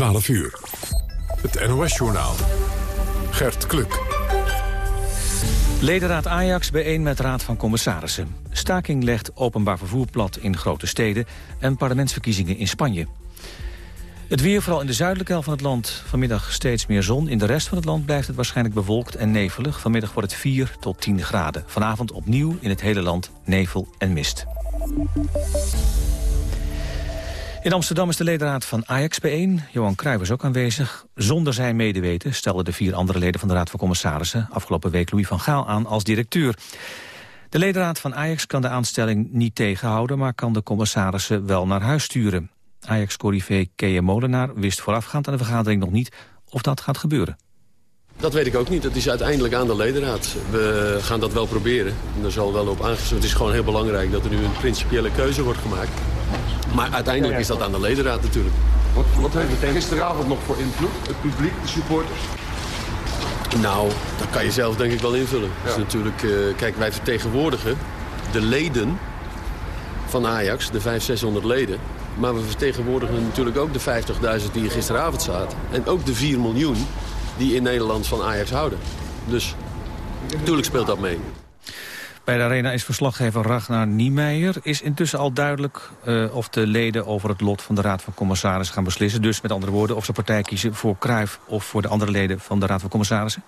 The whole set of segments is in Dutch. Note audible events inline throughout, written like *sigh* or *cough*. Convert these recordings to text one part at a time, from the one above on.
12 uur. Het NOS-journaal. Gert Kluk. Ledenraad Ajax bijeen met Raad van Commissarissen. Staking legt openbaar vervoer plat in grote steden... en parlementsverkiezingen in Spanje. Het weer, vooral in de zuidelijke helft van het land, vanmiddag steeds meer zon. In de rest van het land blijft het waarschijnlijk bewolkt en nevelig. Vanmiddag wordt het 4 tot 10 graden. Vanavond opnieuw in het hele land nevel en mist. In Amsterdam is de ledenraad van Ajax bijeen. Johan Cruijff is ook aanwezig. Zonder zijn medeweten stelden de vier andere leden van de Raad van Commissarissen... afgelopen week Louis van Gaal aan als directeur. De ledenraad van Ajax kan de aanstelling niet tegenhouden... maar kan de commissarissen wel naar huis sturen. Ajax-corrivé Kees Molenaar wist voorafgaand aan de vergadering nog niet... of dat gaat gebeuren. Dat weet ik ook niet. Dat is uiteindelijk aan de ledenraad. We gaan dat wel proberen. En zal wel op aangesloten. Het is gewoon heel belangrijk dat er nu een principiële keuze wordt gemaakt. Maar uiteindelijk is dat aan de ledenraad natuurlijk. Wat, wat heeft het gisteravond nog voor invloed? Het publiek, de supporters? Nou, dat kan je zelf denk ik wel invullen. Ja. Dus natuurlijk, uh, kijk, wij vertegenwoordigen de leden van Ajax, de 500, 600 leden. Maar we vertegenwoordigen natuurlijk ook de 50.000 die hier gisteravond zaten. En ook de 4 miljoen die in Nederland van Ajax houden. Dus natuurlijk speelt dat mee. Bij de Arena is verslaggever Ragnar Niemeyer. Is intussen al duidelijk uh, of de leden over het lot van de Raad van Commissarissen gaan beslissen? Dus met andere woorden, of ze partij kiezen voor Cruijff of voor de andere leden van de Raad van Commissarissen?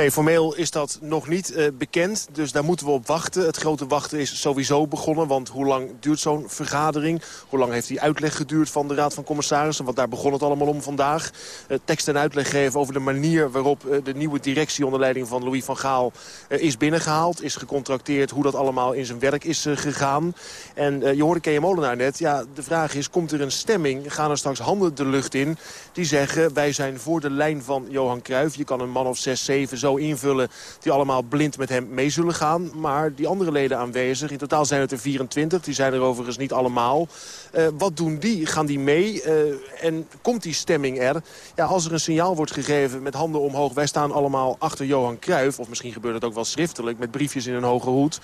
Nee, formeel is dat nog niet uh, bekend, dus daar moeten we op wachten. Het grote wachten is sowieso begonnen, want hoe lang duurt zo'n vergadering? Hoe lang heeft die uitleg geduurd van de Raad van Commissarissen? Want daar begon het allemaal om vandaag. Uh, tekst en uitleg geven over de manier waarop uh, de nieuwe directie onder leiding van Louis van Gaal is binnengehaald. Is gecontracteerd hoe dat allemaal in zijn werk is gegaan. En je hoorde Kees Molenaar net, ja, de vraag is, komt er een stemming? Gaan er straks handen de lucht in die zeggen, wij zijn voor de lijn van Johan Cruijff. Je kan een man of zes, zeven zo invullen die allemaal blind met hem mee zullen gaan. Maar die andere leden aanwezig, in totaal zijn het er 24, die zijn er overigens niet allemaal. Uh, wat doen die? Gaan die mee? Uh, en komt die stemming er? Ja, als er een signaal wordt gegeven met handen omhoog... wij staan allemaal achter Johan Cruijff... of misschien gebeurt het ook wel schriftelijk met briefjes in een hoge hoed...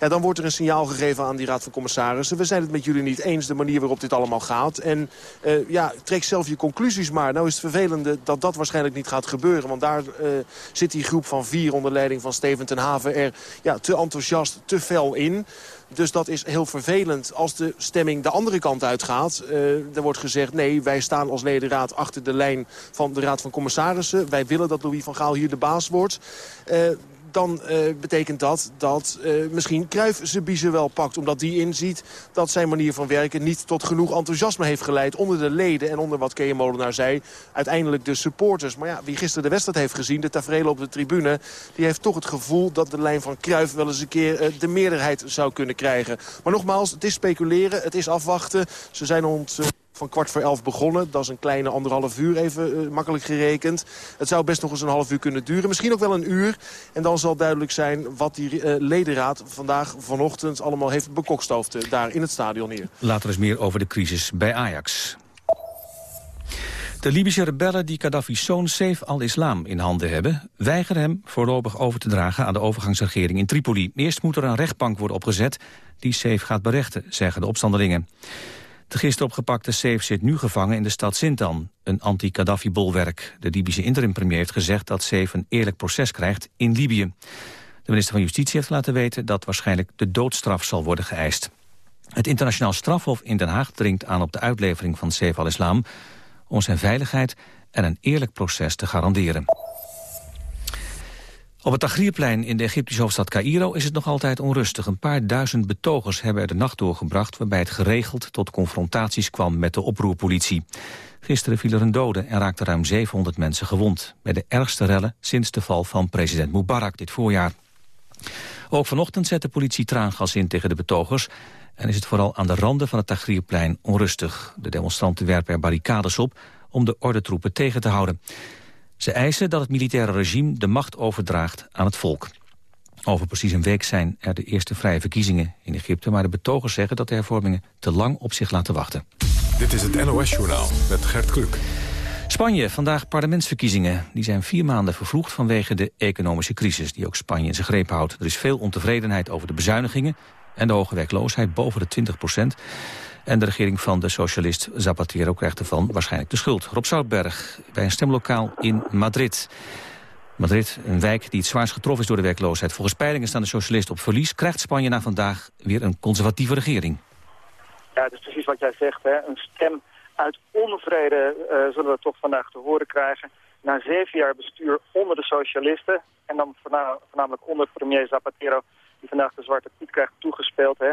Ja, dan wordt er een signaal gegeven aan die Raad van Commissarissen. We zijn het met jullie niet eens, de manier waarop dit allemaal gaat. En uh, ja, trek zelf je conclusies maar. Nou is het vervelende dat dat waarschijnlijk niet gaat gebeuren. Want daar uh, zit die groep van vier onder leiding van Steven ten Haven... er ja, te enthousiast, te fel in... Dus dat is heel vervelend als de stemming de andere kant uitgaat. Uh, er wordt gezegd, nee, wij staan als ledenraad achter de lijn van de Raad van Commissarissen. Wij willen dat Louis van Gaal hier de baas wordt. Uh, dan uh, betekent dat dat uh, misschien Cruijff zijn biezen wel pakt. Omdat die inziet dat zijn manier van werken niet tot genoeg enthousiasme heeft geleid. Onder de leden en onder wat Kees Molenaar zei. Uiteindelijk de supporters. Maar ja, wie gisteren de wedstrijd heeft gezien, de tafereel op de tribune... die heeft toch het gevoel dat de lijn van Cruijff wel eens een keer uh, de meerderheid zou kunnen krijgen. Maar nogmaals, het is speculeren, het is afwachten. Ze zijn ons van kwart voor elf begonnen. Dat is een kleine anderhalf uur even uh, makkelijk gerekend. Het zou best nog eens een half uur kunnen duren. Misschien ook wel een uur. En dan zal duidelijk zijn wat die uh, ledenraad vandaag vanochtend allemaal heeft bekokstoofd uh, daar in het stadion hier. Later eens meer over de crisis bij Ajax. De Libische rebellen die Gaddafi's zoon Saif al-Islam in handen hebben... weigeren hem voorlopig over te dragen aan de overgangsregering in Tripoli. Eerst moet er een rechtbank worden opgezet die Saif gaat berechten, zeggen de opstandelingen. De gisteren opgepakte Saif zit nu gevangen in de stad Sintan, een anti-Gaddafi-bolwerk. De Libische interim-premier heeft gezegd dat Saif een eerlijk proces krijgt in Libië. De minister van Justitie heeft laten weten dat waarschijnlijk de doodstraf zal worden geëist. Het internationaal strafhof in Den Haag dringt aan op de uitlevering van Saif al-Islam... om zijn veiligheid en een eerlijk proces te garanderen. Op het Tagrierplein in de Egyptische hoofdstad Cairo is het nog altijd onrustig. Een paar duizend betogers hebben er de nacht doorgebracht... waarbij het geregeld tot confrontaties kwam met de oproerpolitie. Gisteren viel er een dode en raakten ruim 700 mensen gewond. Bij de ergste rellen sinds de val van president Mubarak dit voorjaar. Ook vanochtend zet de politie traangas in tegen de betogers... en is het vooral aan de randen van het Tagrierplein onrustig. De demonstranten werpen er barricades op om de ordentroepen tegen te houden. Ze eisen dat het militaire regime de macht overdraagt aan het volk. Over precies een week zijn er de eerste vrije verkiezingen in Egypte... maar de betogers zeggen dat de hervormingen te lang op zich laten wachten. Dit is het NOS-journaal met Gert Kluk. Spanje, vandaag parlementsverkiezingen. Die zijn vier maanden vervroegd vanwege de economische crisis... die ook Spanje in zijn greep houdt. Er is veel ontevredenheid over de bezuinigingen... en de hoge werkloosheid boven de 20 procent. En de regering van de socialist Zapatero krijgt ervan waarschijnlijk de schuld. Rob Zoutberg bij een stemlokaal in Madrid. Madrid, een wijk die het zwaarst getroffen is door de werkloosheid. Volgens peilingen staan de socialisten op verlies. Krijgt Spanje na vandaag weer een conservatieve regering? Ja, dat is precies wat jij zegt. Hè. Een stem uit onvrede uh, zullen we toch vandaag te horen krijgen. Na zeven jaar bestuur onder de socialisten... en dan voornamelijk onder premier Zapatero... die vandaag de Zwarte Piet krijgt toegespeeld. Hè.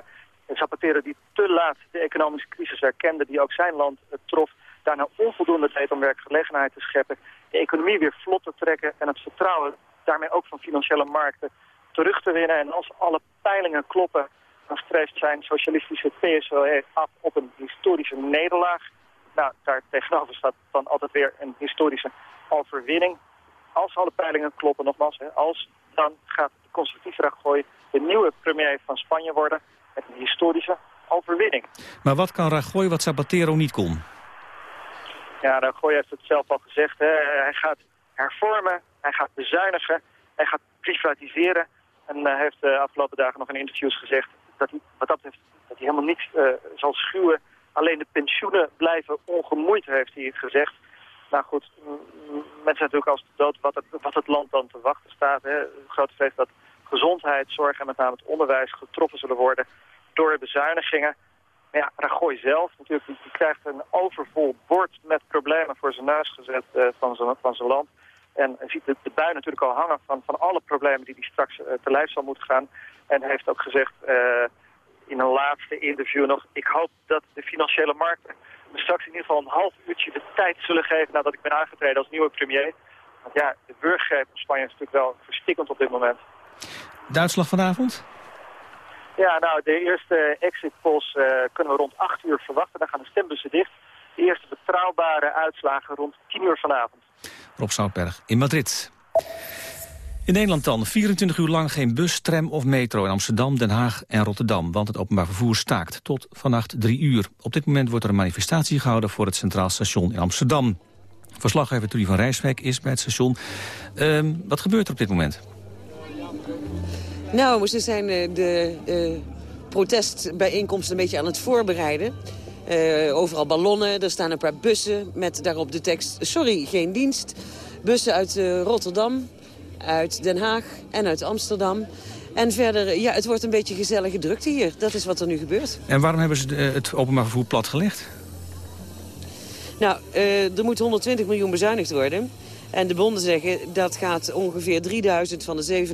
Zapatero die te laat de economische crisis herkende... die ook zijn land trof daarna onvoldoende deed om werkgelegenheid te scheppen, de economie weer vlot te trekken en het vertrouwen daarmee ook van financiële markten terug te winnen. En als alle peilingen kloppen, dan streeft zijn socialistische PSOE af op een historische nederlaag. Nou, daar tegenover staat dan altijd weer een historische overwinning. Als alle peilingen kloppen, nogmaals, hè, als, dan gaat de conservatieve Rajoy de nieuwe premier van Spanje worden met een historische overwinning. Maar wat kan Rajoy wat Zapatero niet kon? Ja, Gooi heeft het zelf al gezegd. Hè. Hij gaat hervormen, hij gaat bezuinigen, hij gaat privatiseren. En hij heeft de afgelopen dagen nog in interviews gezegd dat hij, wat dat betreft, dat hij helemaal niets uh, zal schuwen. Alleen de pensioenen blijven ongemoeid, heeft hij gezegd. Nou goed, mensen natuurlijk als de dood wat het, wat het land dan te wachten staat. Hè. Grote vrees dat gezondheidszorg en met name het onderwijs getroffen zullen worden door bezuinigingen ja, Rajoy zelf natuurlijk, die, krijgt een overvol bord met problemen voor zijn neus gezet uh, van, zijn, van zijn land. En ziet de, de bui natuurlijk al hangen van, van alle problemen die hij straks uh, te lijf zal moeten gaan. En heeft ook gezegd uh, in een laatste interview nog... ik hoop dat de financiële markten me straks in ieder geval een half uurtje de tijd zullen geven... nadat ik ben aangetreden als nieuwe premier. Want ja, de burgergreep in Spanje is natuurlijk wel verstikkend op dit moment. De uitslag vanavond? Ja, nou, de eerste exit polls uh, kunnen we rond 8 uur verwachten. Dan gaan de stembussen dicht. De eerste betrouwbare uitslagen rond 10 uur vanavond. Rob Zoutberg in Madrid. In Nederland dan 24 uur lang geen bus, tram of metro in Amsterdam, Den Haag en Rotterdam. Want het openbaar vervoer staakt tot vannacht 3 uur. Op dit moment wordt er een manifestatie gehouden voor het Centraal Station in Amsterdam. Verslaggever Trudy van Rijswijk is bij het station. Uh, wat gebeurt er op dit moment? Nou, ze zijn eh, de protestbijeenkomst een beetje aan het voorbereiden. Uh, overal ballonnen, er staan een paar bussen met daarop de tekst... sorry, geen dienst. Bussen uit uh, Rotterdam, uit Den Haag en uit Amsterdam. En verder, ja, het wordt een beetje gezellige drukte hier. Dat is wat er nu gebeurt. En waarom hebben ze het openbaar vervoer platgelegd? Nou, er moet 120 miljoen bezuinigd worden... En de bonden zeggen dat gaat ongeveer 3000 van de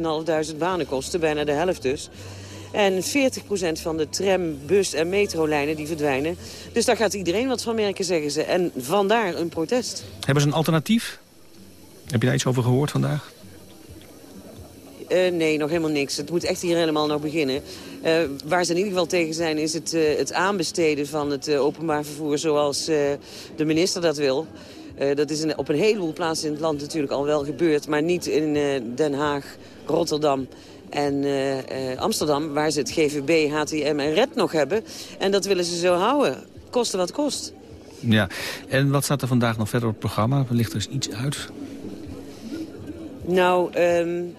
7.500 banen kosten, bijna de helft dus. En 40% van de tram, bus en metrolijnen die verdwijnen. Dus daar gaat iedereen wat van merken, zeggen ze. En vandaar een protest. Hebben ze een alternatief? Heb je daar iets over gehoord vandaag? Uh, nee, nog helemaal niks. Het moet echt hier helemaal nog beginnen. Uh, waar ze in ieder geval tegen zijn is het, uh, het aanbesteden van het openbaar vervoer zoals de minister dat wil. Uh, dat is op een heleboel plaatsen in het land natuurlijk al wel gebeurd. Maar niet in uh, Den Haag, Rotterdam en uh, Amsterdam... waar ze het GVB, HTM en RED nog hebben. En dat willen ze zo houden. Kosten wat kost. Ja, en wat staat er vandaag nog verder op het programma? Ligt er eens iets uit? Nou, um,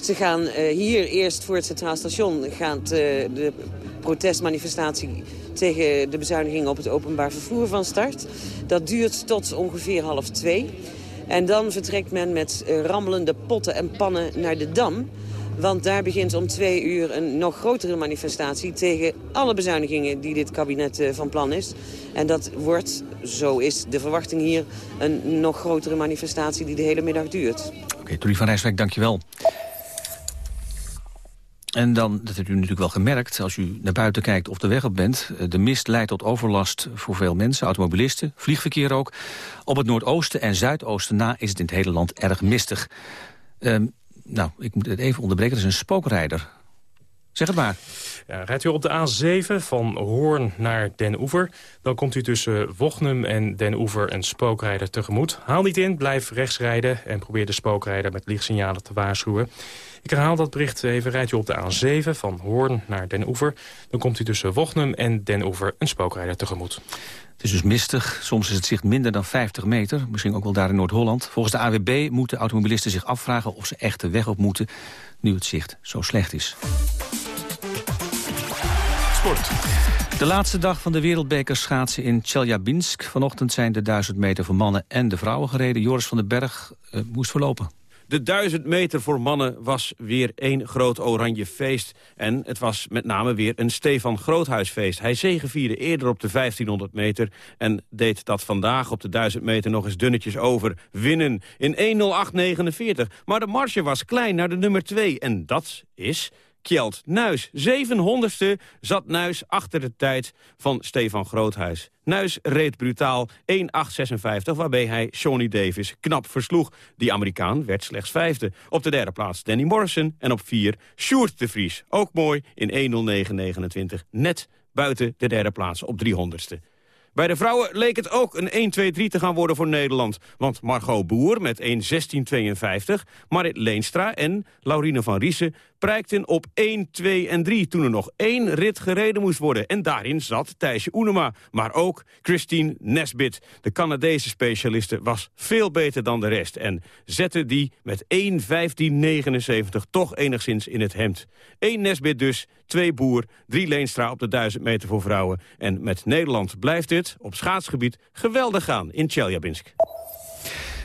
ze gaan hier eerst voor het Centraal Station... gaat de protestmanifestatie tegen de bezuinigingen op het openbaar vervoer van start. Dat duurt tot ongeveer half twee. En dan vertrekt men met uh, rammelende potten en pannen naar de Dam. Want daar begint om twee uur een nog grotere manifestatie... tegen alle bezuinigingen die dit kabinet uh, van plan is. En dat wordt, zo is de verwachting hier... een nog grotere manifestatie die de hele middag duurt. Oké, okay, van Rijswijk, dankjewel. En dan, dat hebt u natuurlijk wel gemerkt, als u naar buiten kijkt of de weg op bent. Eh, de mist leidt tot overlast voor veel mensen, automobilisten, vliegverkeer ook. Op het noordoosten en zuidoosten na is het in het hele land erg mistig. Um, nou, ik moet het even onderbreken, dat is een spookrijder. Zeg het maar. Rijdt u op de A7 van Hoorn naar Den Oever... dan komt u tussen Wochnum en Den Oever een spookrijder tegemoet. Haal niet in, blijf rechts rijden en probeer de spookrijder met lichtsignalen te waarschuwen. Ik herhaal dat bericht even. Rijdt u op de A7 van Hoorn naar Den Oever... dan komt u tussen Wochnum en Den Oever een spookrijder tegemoet. Het is dus mistig. Soms is het zicht minder dan 50 meter. Misschien ook wel daar in Noord-Holland. Volgens de AWB moeten automobilisten zich afvragen... of ze echt de weg op moeten, nu het zicht zo slecht is. Sport. De laatste dag van de wereldbeker schaatsen in Chelyabinsk. Vanochtend zijn de 1000 meter voor mannen en de vrouwen gereden. Joris van den Berg uh, moest verlopen. De 1000 meter voor mannen was weer één groot oranje feest. En het was met name weer een Stefan Groothuisfeest. Hij zegevierde eerder op de 1500 meter... en deed dat vandaag op de 1000 meter nog eens dunnetjes over. Winnen in 1.08.49. Maar de marge was klein naar de nummer 2. En dat is Kjeld Nuis. 700ste zat Nuis achter de tijd van Stefan Groothuis. Nuis reed brutaal 1.856, waarbij hij Shawnee Davis knap versloeg. Die Amerikaan werd slechts vijfde. Op de derde plaats Danny Morrison en op vier Sjoerd de Vries. Ook mooi in 1.09.29, net buiten de derde plaats op 300ste. Bij de vrouwen leek het ook een 1-2-3 te gaan worden voor Nederland. Want Margot Boer met 1-16-52, Marit Leenstra en Laurine van Riesen prijkten op 1, 2 en 3... toen er nog één rit gereden moest worden. En daarin zat Thijsje Oenema, maar ook Christine Nesbit. De Canadese specialiste was veel beter dan de rest... en zette die met 1.15.79 toch enigszins in het hemd. Eén Nesbit dus, twee Boer, drie Leenstra op de 1000 meter voor vrouwen. En met Nederland blijft dit op schaatsgebied geweldig gaan in Tjeljabinsk.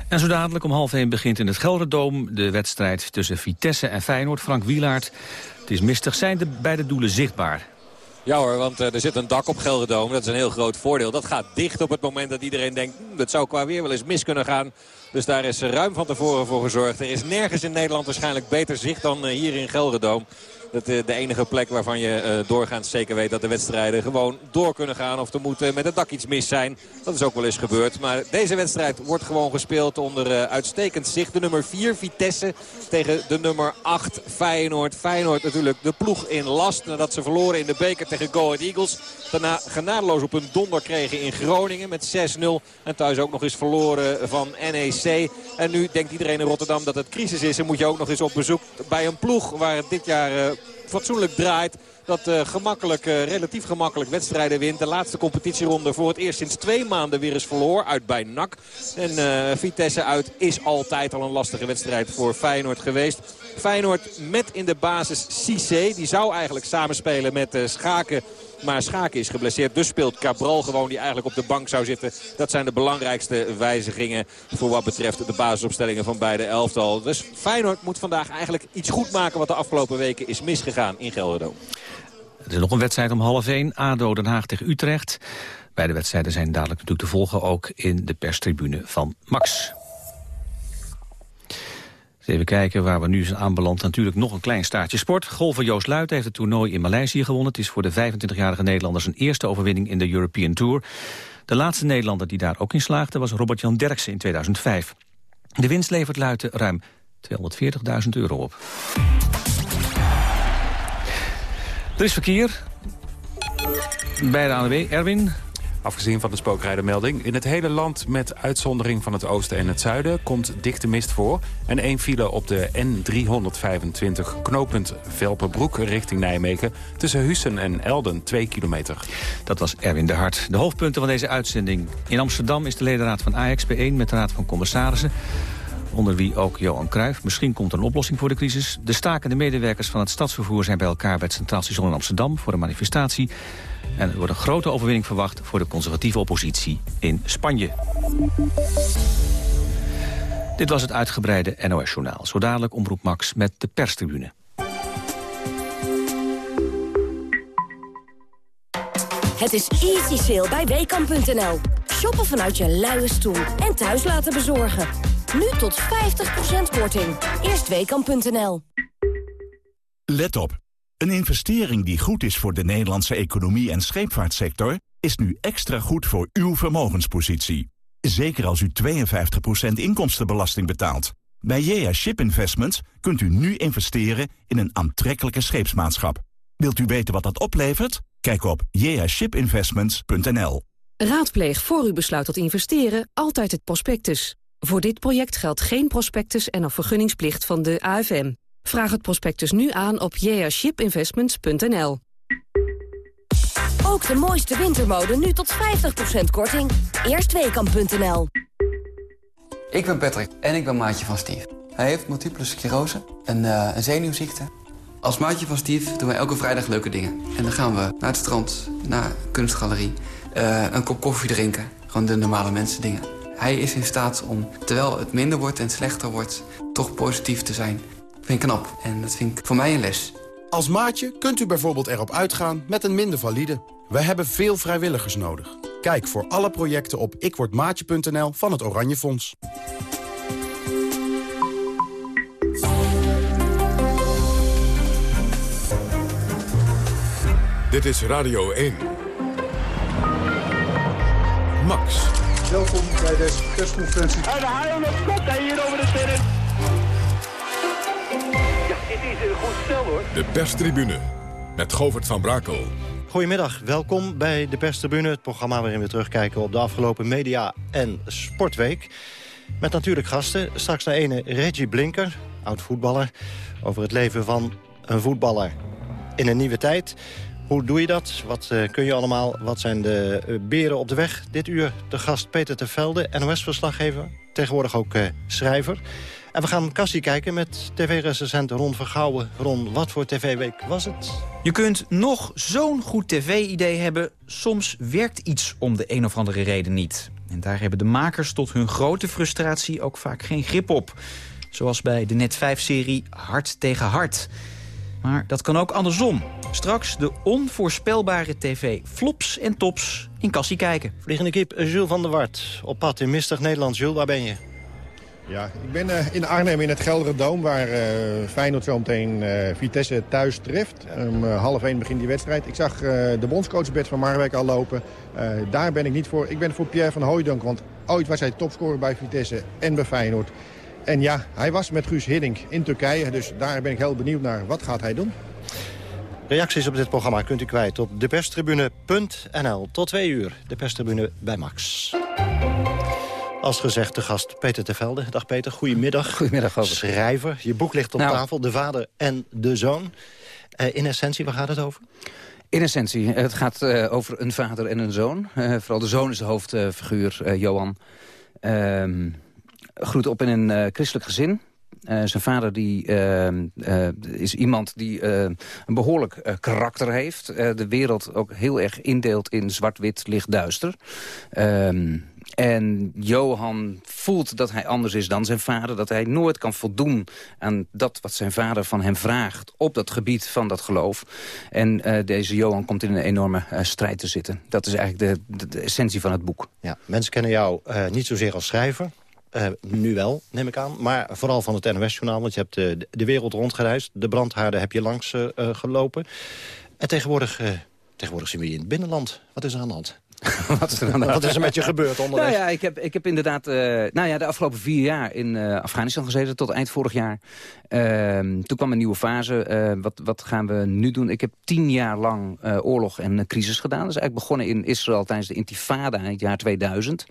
En zo dadelijk om half 1 begint in het Gelderdoom de wedstrijd tussen Vitesse en Feyenoord. Frank Wielaert, het is mistig. Zijn de beide doelen zichtbaar? Ja hoor, want uh, er zit een dak op Gelderdoom. Dat is een heel groot voordeel. Dat gaat dicht op het moment dat iedereen denkt... Hm, dat zou qua weer wel eens mis kunnen gaan. Dus daar is ruim van tevoren voor gezorgd. Er is nergens in Nederland waarschijnlijk beter zicht dan uh, hier in Gelderdoom. Dat is de enige plek waarvan je uh, doorgaans zeker weet dat de wedstrijden gewoon door kunnen gaan. Of er moet uh, met het dak iets mis zijn. Dat is ook wel eens gebeurd. Maar deze wedstrijd wordt gewoon gespeeld onder uitstekend zicht. De nummer 4 Vitesse tegen de nummer 8 Feyenoord. Feyenoord natuurlijk de ploeg in last nadat ze verloren in de beker tegen Go Ahead Eagles. Daarna genadeloos op een donder kregen in Groningen met 6-0. En thuis ook nog eens verloren van NEC. En nu denkt iedereen in Rotterdam dat het crisis is. En moet je ook nog eens op bezoek bij een ploeg waar het dit jaar fatsoenlijk draait. Dat uh, gemakkelijk, uh, relatief gemakkelijk wedstrijden wint. De laatste competitieronde voor het eerst sinds twee maanden weer eens verloor. Uit bij NAC. En uh, Vitesse uit is altijd al een lastige wedstrijd voor Feyenoord geweest. Feyenoord met in de basis Cissé. Die zou eigenlijk samenspelen met Schaken. Maar Schaken is geblesseerd. Dus speelt Cabral gewoon die eigenlijk op de bank zou zitten. Dat zijn de belangrijkste wijzigingen voor wat betreft de basisopstellingen van beide elftal. Dus Feyenoord moet vandaag eigenlijk iets goed maken wat de afgelopen weken is misgegaan in Gelderdoom. Er is nog een wedstrijd om half 1. ADO Den Haag tegen Utrecht. Beide wedstrijden zijn dadelijk natuurlijk te volgen ook in de perstribune van Max. Even kijken waar we nu zijn aanbeland. Natuurlijk nog een klein staartje sport. Golfer Joost Luit heeft het toernooi in Maleisië gewonnen. Het is voor de 25-jarige Nederlander zijn eerste overwinning in de European Tour. De laatste Nederlander die daar ook in slaagde was Robert-Jan Derksen in 2005. De winst levert Luiten ruim 240.000 euro op. Er is verkeer. Bij de ANWB, Erwin. Afgezien van de spookrijdermelding. In het hele land met uitzondering van het oosten en het zuiden komt dichte mist voor. En één file op de N325 knooppunt Velpenbroek richting Nijmegen. Tussen Hussen en Elden, 2 kilometer. Dat was Erwin de Hart. De hoofdpunten van deze uitzending. In Amsterdam is de ledenraad van Ajax bijeen met de raad van commissarissen onder wie ook Johan Cruijff. Misschien komt er een oplossing voor de crisis. De stakende medewerkers van het stadsvervoer zijn bij elkaar... bij het Centraal Station in Amsterdam voor een manifestatie. En er wordt een grote overwinning verwacht voor de conservatieve oppositie in Spanje. Dit was het uitgebreide NOS-journaal. Zo dadelijk Omroep Max met de perstribune. Het is easy sale bij WKAM.nl. Shoppen vanuit je luie stoel en thuis laten bezorgen. Nu tot 50% korting. Eerst WKAM.nl. Let op. Een investering die goed is voor de Nederlandse economie en scheepvaartsector... is nu extra goed voor uw vermogenspositie. Zeker als u 52% inkomstenbelasting betaalt. Bij JA Ship Investments kunt u nu investeren in een aantrekkelijke scheepsmaatschap. Wilt u weten wat dat oplevert? Kijk op jashipinvestments.nl. Raadpleeg voor u besluit tot investeren altijd het prospectus. Voor dit project geldt geen prospectus en of vergunningsplicht van de AFM. Vraag het prospectus nu aan op jashipinvestments.nl. Ook de mooiste wintermode nu tot 50% korting. Eerstweekam.nl Ik ben Patrick en ik ben maatje van Steve. Hij heeft multiple sclerose, een, uh, een zenuwziekte Als maatje van Steve doen wij elke vrijdag leuke dingen. En dan gaan we naar het strand, naar kunstgalerie, uh, een kop koffie drinken. Gewoon de normale mensen dingen. Hij is in staat om, terwijl het minder wordt en slechter wordt... toch positief te zijn. Dat vind ik knap en dat vind ik voor mij een les. Als maatje kunt u bijvoorbeeld erop uitgaan met een minder valide. We hebben veel vrijwilligers nodig. Kijk voor alle projecten op ikwordmaatje.nl van het Oranje Fonds. Dit is Radio 1. Max. Welkom bij deze persconferentie. En de haal op kop hier over de terrein. Ja, dit is een goed stel hoor. De perstribune met Govert van Brakel. Goedemiddag, welkom bij de perstribune. Het programma waarin we terugkijken op de afgelopen media- en sportweek. Met natuurlijk gasten. Straks naar ene Reggie Blinker, oud-voetballer... over het leven van een voetballer in een nieuwe tijd... Hoe doe je dat? Wat uh, kun je allemaal? Wat zijn de uh, beren op de weg? Dit uur de gast Peter Tervelde, NOS-verslaggever. Tegenwoordig ook uh, schrijver. En we gaan Cassie kijken met tv-recensent Ron Vergouwen. Ron, wat voor tv-week was het? Je kunt nog zo'n goed tv-idee hebben. Soms werkt iets om de een of andere reden niet. En daar hebben de makers tot hun grote frustratie ook vaak geen grip op. Zoals bij de Net5-serie Hart tegen Hart... Maar dat kan ook andersom. Straks de onvoorspelbare tv flops en tops in Kassie kijken. Vliegende kip Jules van der Wart. Op pad in mistig Nederland. Jules, waar ben je? Ja, ik ben uh, in Arnhem in het Gelderdoom... waar uh, Feyenoord zometeen uh, Vitesse thuis treft. Om half één begint die wedstrijd. Ik zag de bondscoach Bert van Marwijk al lopen. daar ben ik niet voor. Ik ben voor Pierre van Hooijdonk, want ooit was hij topscorer bij Vitesse en bij Feyenoord. En ja, hij was met Guus Hiddink in Turkije. Dus daar ben ik heel benieuwd naar. Wat gaat hij doen? Reacties op dit programma kunt u kwijt op deperstribune.nl. Tot twee uur, de perstribune bij Max. Als gezegd, de gast Peter Tevelde. Dag Peter, goedemiddag. Goedemiddag, over. Schrijver, je boek ligt op nou. tafel. De vader en de zoon. Uh, in essentie, waar gaat het over? In essentie, het gaat uh, over een vader en een zoon. Uh, vooral de zoon is de hoofdfiguur, Johan. Ehm, groeit op in een uh, christelijk gezin. Uh, zijn vader die, uh, is iemand die een behoorlijk karakter heeft. de wereld ook heel erg indeelt in zwart-wit, licht-duister. Ehm, en Johan voelt dat hij anders is dan zijn vader. Dat hij nooit kan voldoen aan dat wat zijn vader van hem vraagt... op dat gebied van dat geloof. En deze Johan komt in een enorme strijd te zitten. Dat is eigenlijk de, de, essentie van het boek. Ja, mensen kennen jou niet zozeer als schrijver... Uh, nu wel, neem ik aan. Maar vooral van het NOS-journaal. Want je hebt uh, de wereld rondgereisd. De brandhaarden heb je langs uh, gelopen. En tegenwoordig, tegenwoordig zien we hier in het binnenland. Wat is er aan de hand? *laughs* Wat is er, Wat is er met je gebeurd onderweg? Nou ja, ik heb, ik heb inderdaad uh, nou ja, de afgelopen vier jaar in uh, Afghanistan gezeten, tot eind vorig jaar. Uh, toen kwam een nieuwe fase. wat, wat gaan we nu doen? Ik heb tien jaar lang oorlog en crisis gedaan. Dat is eigenlijk begonnen in Israël tijdens de intifada in het jaar 2000.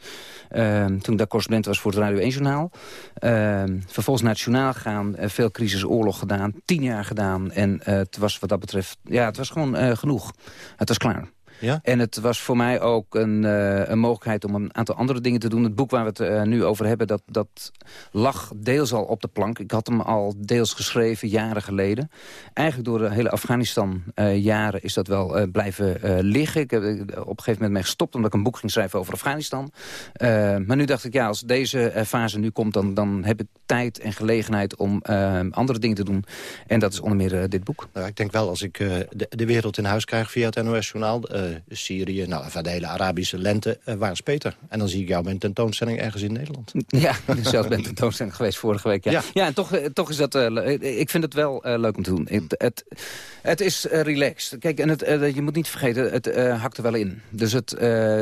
Ehm, toen ik daar correspondent was voor het Radio 1-journaal. Ehm, vervolgens naar het journaal gegaan, veel crisis, oorlog gedaan. Tien jaar gedaan. En het was wat dat betreft, ja, het was gewoon genoeg. Het was klaar. Ja? En het was voor mij ook een, uh, een mogelijkheid om een aantal andere dingen te doen. Het boek waar we het uh, nu over hebben, dat, dat lag deels al op de plank. Ik had hem al deels geschreven, jaren geleden. Eigenlijk door de hele Afghanistan-jaren uh, is dat wel blijven liggen. Ik heb op een gegeven moment mee gestopt omdat ik een boek ging schrijven over Afghanistan. maar nu dacht ik, ja, als deze fase nu komt, dan, dan heb ik tijd en gelegenheid om andere dingen te doen. En dat is onder meer dit boek. Nou, ik denk wel, als ik de, de wereld in huis krijg via het NOS-journaal... Syrië, nou, van de hele Arabische lente, uh, waar is Peter? En dan zie ik jou bij een tentoonstelling ergens in Nederland. Ja, *laughs* zelfs bij een tentoonstelling geweest vorige week. Ja, ja. ja en toch, toch is dat, ik vind het wel leuk om te doen. Het, het, het is relaxed. Kijk, en het, je moet niet vergeten, het hakt er wel in. Dus het,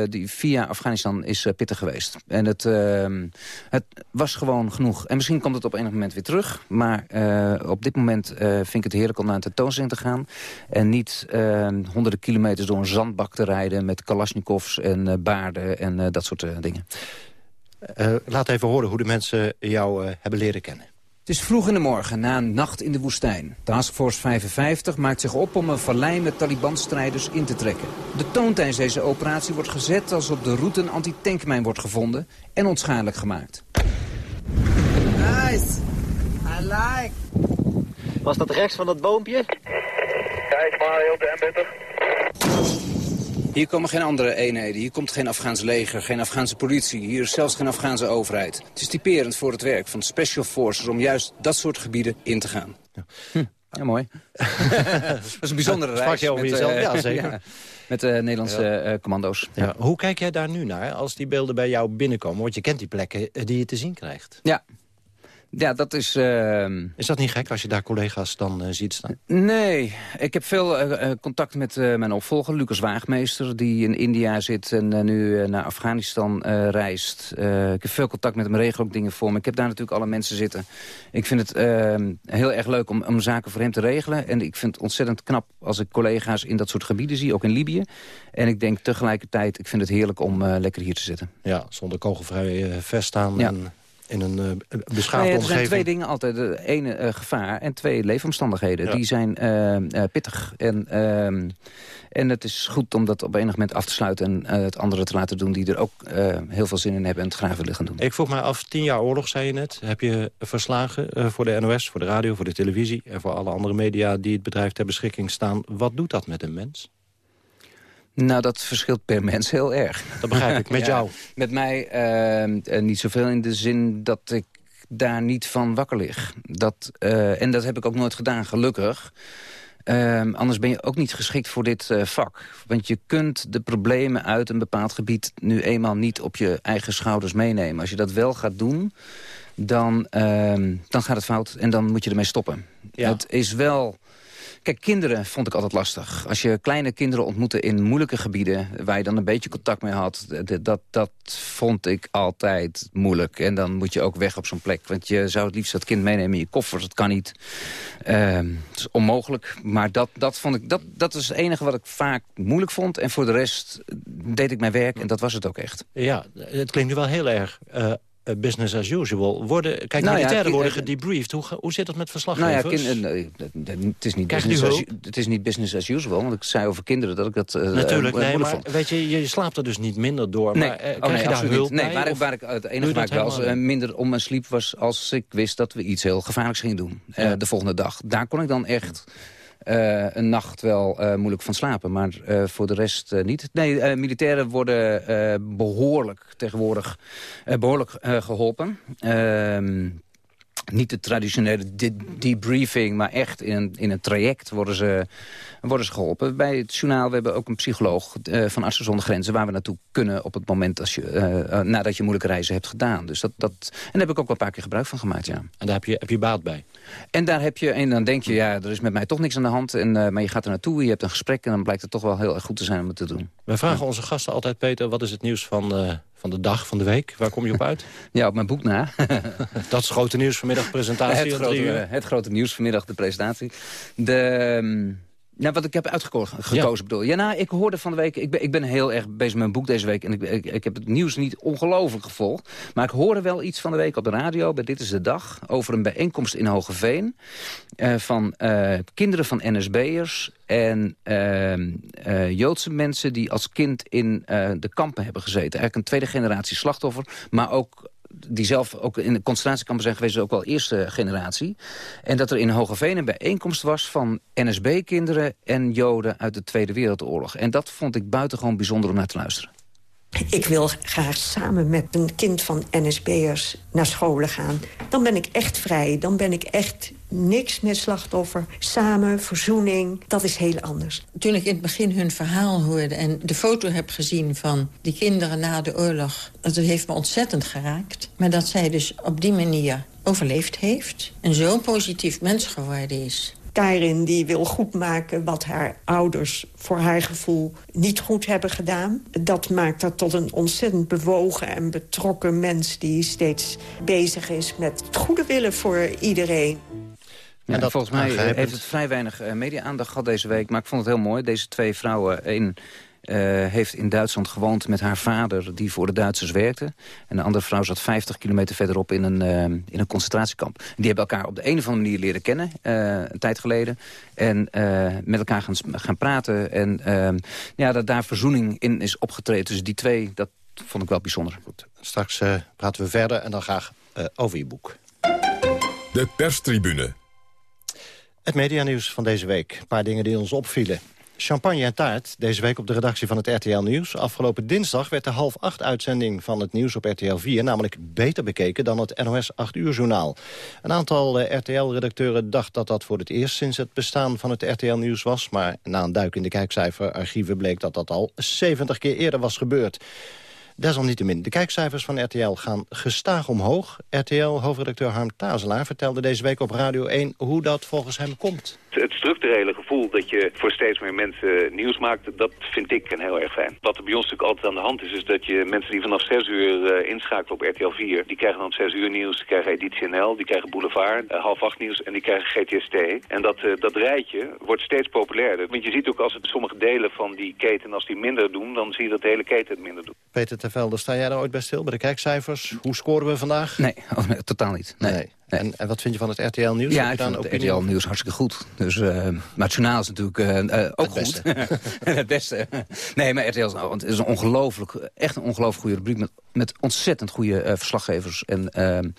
die, via Afghanistan is pittig geweest. En het, ehm, het was gewoon genoeg. En misschien komt het op enig moment weer terug. Maar op dit moment vind ik het heerlijk om naar een tentoonstelling te gaan. En niet ehm, honderden kilometers door een zandbak te rijden met kalasjnikovs en uh, baarden en uh, dat soort uh, dingen. laat even horen hoe de mensen jou hebben leren kennen. Het is vroeg in de morgen, na een nacht in de woestijn. Taskforce 55 maakt zich op om een vallei met Taliban-strijders in te trekken. De toon tijdens deze operatie wordt gezet als op de route een anti-tankmijn wordt gevonden en onschadelijk gemaakt. Nice, I like. Was dat rechts van dat boompje? Kijk maar, heel de M30. Hier komen geen andere eenheden. Hier komt geen Afghaans leger, geen Afghaanse politie. Hier is zelfs geen Afghaanse overheid. Het is typerend voor het werk van Special Forces... om juist dat soort gebieden in te gaan. Ja, hm. ja mooi. *laughs* dat is een bijzondere reis. Sprak je over met, jezelf? eh, Ja, *laughs* zeker. ja, met de Nederlandse eh, commando's. Ja. Hoe kijk jij daar nu naar als die beelden bij jou binnenkomen? Want je kent die plekken eh, die je te zien krijgt. Ja. Ja, dat is... ehm, Is dat niet gek als je daar collega's dan eh, ziet staan? Nee, ik heb veel eh, eh, contact met mijn opvolger, Lucas Waagmeester... die in India zit en nu naar Afghanistan reist. Ik heb veel contact met hem, regel ook dingen voor me. Ik heb daar natuurlijk alle mensen zitten. Ik vind het ehm, heel erg leuk om, om zaken voor hem te regelen. En ik vind het ontzettend knap als ik collega's in dat soort gebieden zie, ook in Libië. En ik denk tegelijkertijd, ik vind het heerlijk om lekker hier te zitten. Ja, zonder kogelvrij vest staan Ja. en in een uh, beschaafde Nou ja, er omgeving. zijn twee dingen altijd. De ene eh, gevaar en twee leefomstandigheden. Ja. Die zijn eh, eh, pittig. En, ehm, en het is goed om dat op enig moment af te sluiten... en het andere te laten doen die er ook eh, heel veel zin in hebben... en het graag willen gaan doen. Ik vroeg mij af, tien jaar oorlog, zei je net. Heb je verslagen eh, voor de NOS, voor de radio, voor de televisie... en voor alle andere media die het bedrijf ter beschikking staan. Wat doet dat met een mens? Nou, dat verschilt per *laughs* mens heel erg. Dat begrijp ik, met Ja, jou. Met mij eh, eh, niet zoveel in de zin dat ik daar niet van wakker lig. Dat, eh, en dat heb ik ook nooit gedaan, gelukkig. Ehm, anders ben je ook niet geschikt voor dit vak. Want je kunt de problemen uit een bepaald gebied... nu eenmaal niet op je eigen schouders meenemen. Als je dat wel gaat doen, dan, ehm, dan gaat het fout. En dan moet je ermee stoppen. Ja. Het is wel... Kijk, kinderen vond ik altijd lastig. Als je kleine kinderen ontmoette in moeilijke gebieden... waar je dan een beetje contact mee had... dat, dat vond ik altijd moeilijk. En dan moet je ook weg op zo'n plek. Want je zou het liefst dat kind meenemen in je koffers. Dat kan niet. Ehm, het is onmogelijk. Maar dat, dat, vond ik, dat, dat is het enige wat ik vaak moeilijk vond. En voor de rest deed ik mijn werk en dat was het ook echt. Ja, het klinkt nu wel heel erg eh, business as usual. Worden, kijk, Nou militairen worden eh, gedebriefd. Hoe, hoe zit dat met Nou ja, verslaggevers? eh, het, is niet business as, het is niet business as usual. Want ik zei over kinderen dat ik dat eh, Natuurlijk, eh, nee, maar vond. weet je, je slaapt er dus niet minder door. Nee, maar eh, oh, krijg nee, je daar hulp. Nee, bij, waar, ik- waar ik het enige waar ik eh, niet? minder om mijn sliep was... als ik wist dat we iets heel gevaarlijks gingen doen eh, de volgende dag. Daar kon ik dan echt eh, een nacht wel eh, moeilijk van slapen. Maar eh, voor de rest niet. Nee, militairen worden eh, behoorlijk tegenwoordig eh, behoorlijk eh, geholpen. Niet de traditionele de- debriefing, maar echt in een, in een traject worden ze, worden ze geholpen. Bij het journaal we hebben ook een psycholoog eh, van Artsen zonder Grenzen... waar we naartoe kunnen op het moment als je, eh, eh, nadat je moeilijke reizen hebt gedaan. Dus dat, dat, en daar heb ik ook wel een paar keer gebruik van gemaakt, ja. En daar heb je, heb je baat bij? En daar heb je, en dan denk je, ja, er is met mij toch niks aan de hand. En, maar je gaat er naartoe, je hebt een gesprek... en dan blijkt het toch wel heel erg goed te zijn om het te doen. Wij vragen onze gasten altijd, Peter, wat is het nieuws van, van de dag, van de week? Waar kom je op uit? *laughs* Ja, op mijn boek na. *laughs* dat is het grote nieuws vanmiddag, presentatie. het, grote, het grote nieuws vanmiddag, de presentatie. De, ehm, nou, wat ik heb uitgekozen, gekozen bedoel. Ja, nou, ik hoorde van de week... Ik ben, ik ben heel erg bezig met mijn boek deze week... en ik, ik, ik heb het nieuws niet ongelooflijk gevolgd. Maar ik hoorde wel iets van de week op de radio... bij Dit is de Dag... over een bijeenkomst in Hogeveen... eh, van eh, kinderen van NSB'ers... en eh, Joodse mensen die als kind in de kampen hebben gezeten. Eigenlijk een tweede generatie slachtoffer... maar ook die zelf ook in de concentratiekampen zijn geweest... ook wel eerste generatie. En dat er in Hogeveen een bijeenkomst was van NSB-kinderen... en Joden uit de Tweede Wereldoorlog. En dat vond ik buitengewoon bijzonder om naar te luisteren. Ik wil graag samen met een kind van NSB'ers naar scholen gaan. Dan ben ik echt vrij. Dan ben ik echt niks meer slachtoffer. Samen, verzoening, dat is heel anders. Toen ik in het begin hun verhaal hoorde en de foto heb gezien van die kinderen na de oorlog... dat heeft me ontzettend geraakt. Maar dat zij dus op die manier overleefd heeft... en zo'n positief mens geworden is... Karin die wil goedmaken wat haar ouders voor haar gevoel niet goed hebben gedaan. Dat maakt haar tot een ontzettend bewogen en betrokken mens... die steeds bezig is met het goede willen voor iedereen. Ja, dat volgens mij aangrijpend. heeft het vrij weinig eh, media-aandacht gehad deze week. Maar ik vond het heel mooi. Deze twee vrouwen, eh, heeft in Duitsland gewoond met haar vader... die voor de Duitsers werkte. En de andere vrouw zat 50 kilometer verderop in een, eh, in een concentratiekamp. Die hebben elkaar op de een of andere manier leren kennen, eh, een tijd geleden. En eh, met elkaar gaan, gaan praten. En ehm, ja, dat daar verzoening in is opgetreden tussen die twee... dat vond ik wel bijzonder. Goed. Straks eh, praten we verder en dan graag eh, over je boek. De perstribune. Het medianieuws van deze week. Een paar dingen die ons opvielen. Champagne en taart, deze week op de redactie van het RTL Nieuws. Afgelopen dinsdag werd de half acht uitzending van het nieuws op RTL 4... namelijk beter bekeken dan het NOS 8 uur journaal. Een aantal eh, RTL-redacteuren dacht dat dat voor het eerst sinds het bestaan van het RTL Nieuws was. Maar na een duik in de kijkcijferarchieven bleek dat dat al 70 keer eerder was gebeurd. Desalniettemin, de kijkcijfers van RTL gaan gestaag omhoog. RTL-hoofdredacteur Harm Tazelaar vertelde deze week op Radio 1 hoe dat volgens hem komt. Het structurele gevoel dat je voor steeds meer mensen nieuws maakt, dat vind ik een heel erg fijn. Wat er bij ons natuurlijk altijd aan de hand is, is dat je mensen die vanaf 6 uur uh, inschakelen op RTL 4, die krijgen dan 6 uur nieuws, die krijgen Editie NL, die krijgen Boulevard, uh, half 8 nieuws en die krijgen GTST. En dat, uh, dat rijtje wordt steeds populairder. Want je ziet ook als het sommige delen van die keten, als die minder doen, dan zie je dat de hele keten het minder doet. Peter Tervelde, sta jij daar ooit bij stil, bij de kijkcijfers? Hoe scoren we vandaag? Nee, oh, *laughs* nee totaal niet. Nee. nee. En, en, wat vind je van het RTL-nieuws? Ja, ik vind het RTL-nieuws hartstikke goed. Dus, uh, maar het journaal is natuurlijk uh, uh, ook het goed. *laughs* het beste. Nee, maar RTL is, want het is een ongelooflijk, echt een ongelooflijk goede rubriek... met, met ontzettend goede verslaggevers en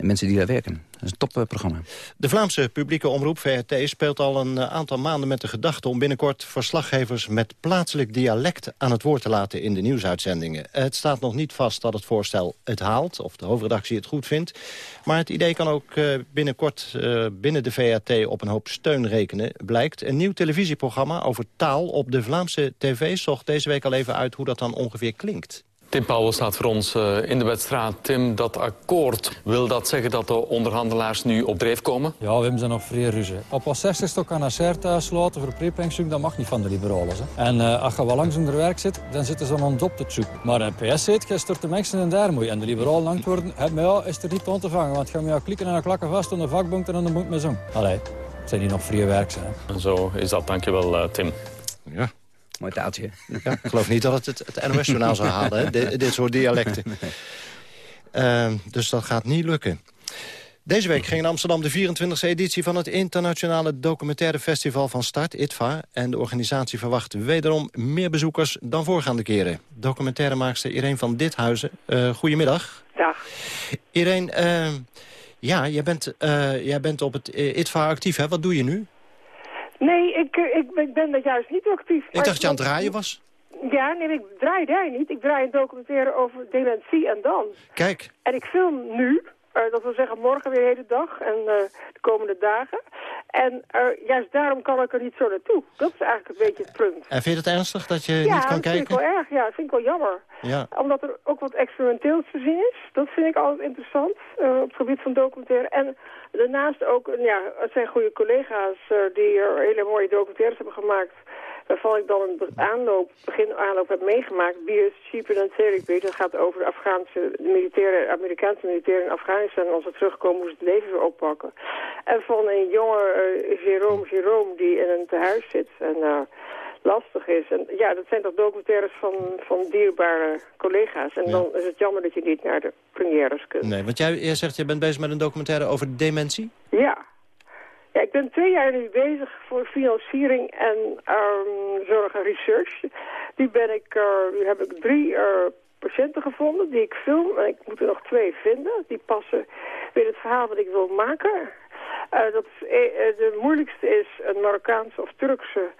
mensen die daar werken. Een topprogramma. De Vlaamse publieke omroep VRT speelt al een aantal maanden met de gedachte... om binnenkort verslaggevers met plaatselijk dialect aan het woord te laten in de nieuwsuitzendingen. Het staat nog niet vast dat het voorstel het haalt, of de hoofdredactie het goed vindt. Maar het idee kan ook binnenkort uh, binnen de VRT op een hoop steun rekenen, blijkt. Een nieuw televisieprogramma over taal op de Vlaamse tv zocht deze week al even uit hoe dat dan ongeveer klinkt. Tim Powell staat voor ons uh, in de wedstrijd. Tim, dat akkoord, wil dat zeggen dat de onderhandelaars nu op dreef komen? Ja, we zijn nog vrij ruzie. Op als 60 stok aan een thuis sluiten voor prepensioen, dat mag niet van de liberalen. Hè. En uh, als je wel langs onder werk zit, dan zitten ze aan ons op te zoeken. Maar een PS zit, je stort de mensen in daar moet En de liberalen antwoorden, het ja, is er niet aan te vangen. Want ga jou klikken en klakken vast aan de vakbonk en dan moet me zo. Allee, zijn die nog vrije werk zijn. En zo is dat, dankjewel Tim. Ja. Mooi taaltje. Ja, ik geloof niet dat het het, het NOS-journaal zou halen, hè? Dit, dit soort dialecten. *laughs* Uh, dus dat gaat niet lukken. Deze week ging in Amsterdam de 24e editie van het internationale documentaire festival van start, ITVA. En de organisatie verwacht wederom meer bezoekers dan voorgaande keren. Documentairemaakster Irene van Dithuizen, uh, goedemiddag. Dag. Irene, uh, ja, jij bent, uh, jij bent op het ITVA actief, hè? Wat doe je nu? Nee, ik, ik, ik ben daar juist niet actief. Ik dacht dat je aan het draaien was. Ja, nee, ik draai daar niet. Ik draai een documentaire over dementie en dans. Kijk. En ik film nu, uh, dat wil zeggen morgen weer de hele dag en uh, de komende dagen. En uh, juist daarom kan ik er niet zo naartoe. Dat is eigenlijk een beetje het punt. En vind je het ernstig dat je ja, niet kan kijken? Ja, dat vind ik wel erg. Ja, dat vind ik wel jammer. Ja. Omdat er ook wat experimenteels te zien is. Dat vind ik altijd interessant op het gebied van documentaire. En daarnaast ook, ja, het zijn goede collega's die er hele mooie documentaires hebben gemaakt waarvan ik dan een aanloop, begin aanloop heb meegemaakt. Bier, Cheaper than Therapy. Dat gaat over de Afghaanse militairen, Amerikaanse militairen in Afghanistan. En als ze terugkomen, hoe ze het leven weer oppakken. En van een jonge uh, Jerome Jerome die in een tehuis zit en uh, lastig is. En ja, dat zijn toch documentaires van, van dierbare collega's. En ja. dan is het jammer dat je niet naar de premières kunt. Nee, want jij, jij zegt, je bent bezig met een documentaire over dementie? Ja. Ja, ik ben twee jaar nu bezig voor financiering en um, zorg en research. Die ben ik, uh, nu heb ik drie uh, patiënten gevonden die ik film. En ik moet er nog twee vinden. Die passen weer het verhaal wat ik wil maken. Uh, dat is, de moeilijkste is een Marokkaanse of Turkse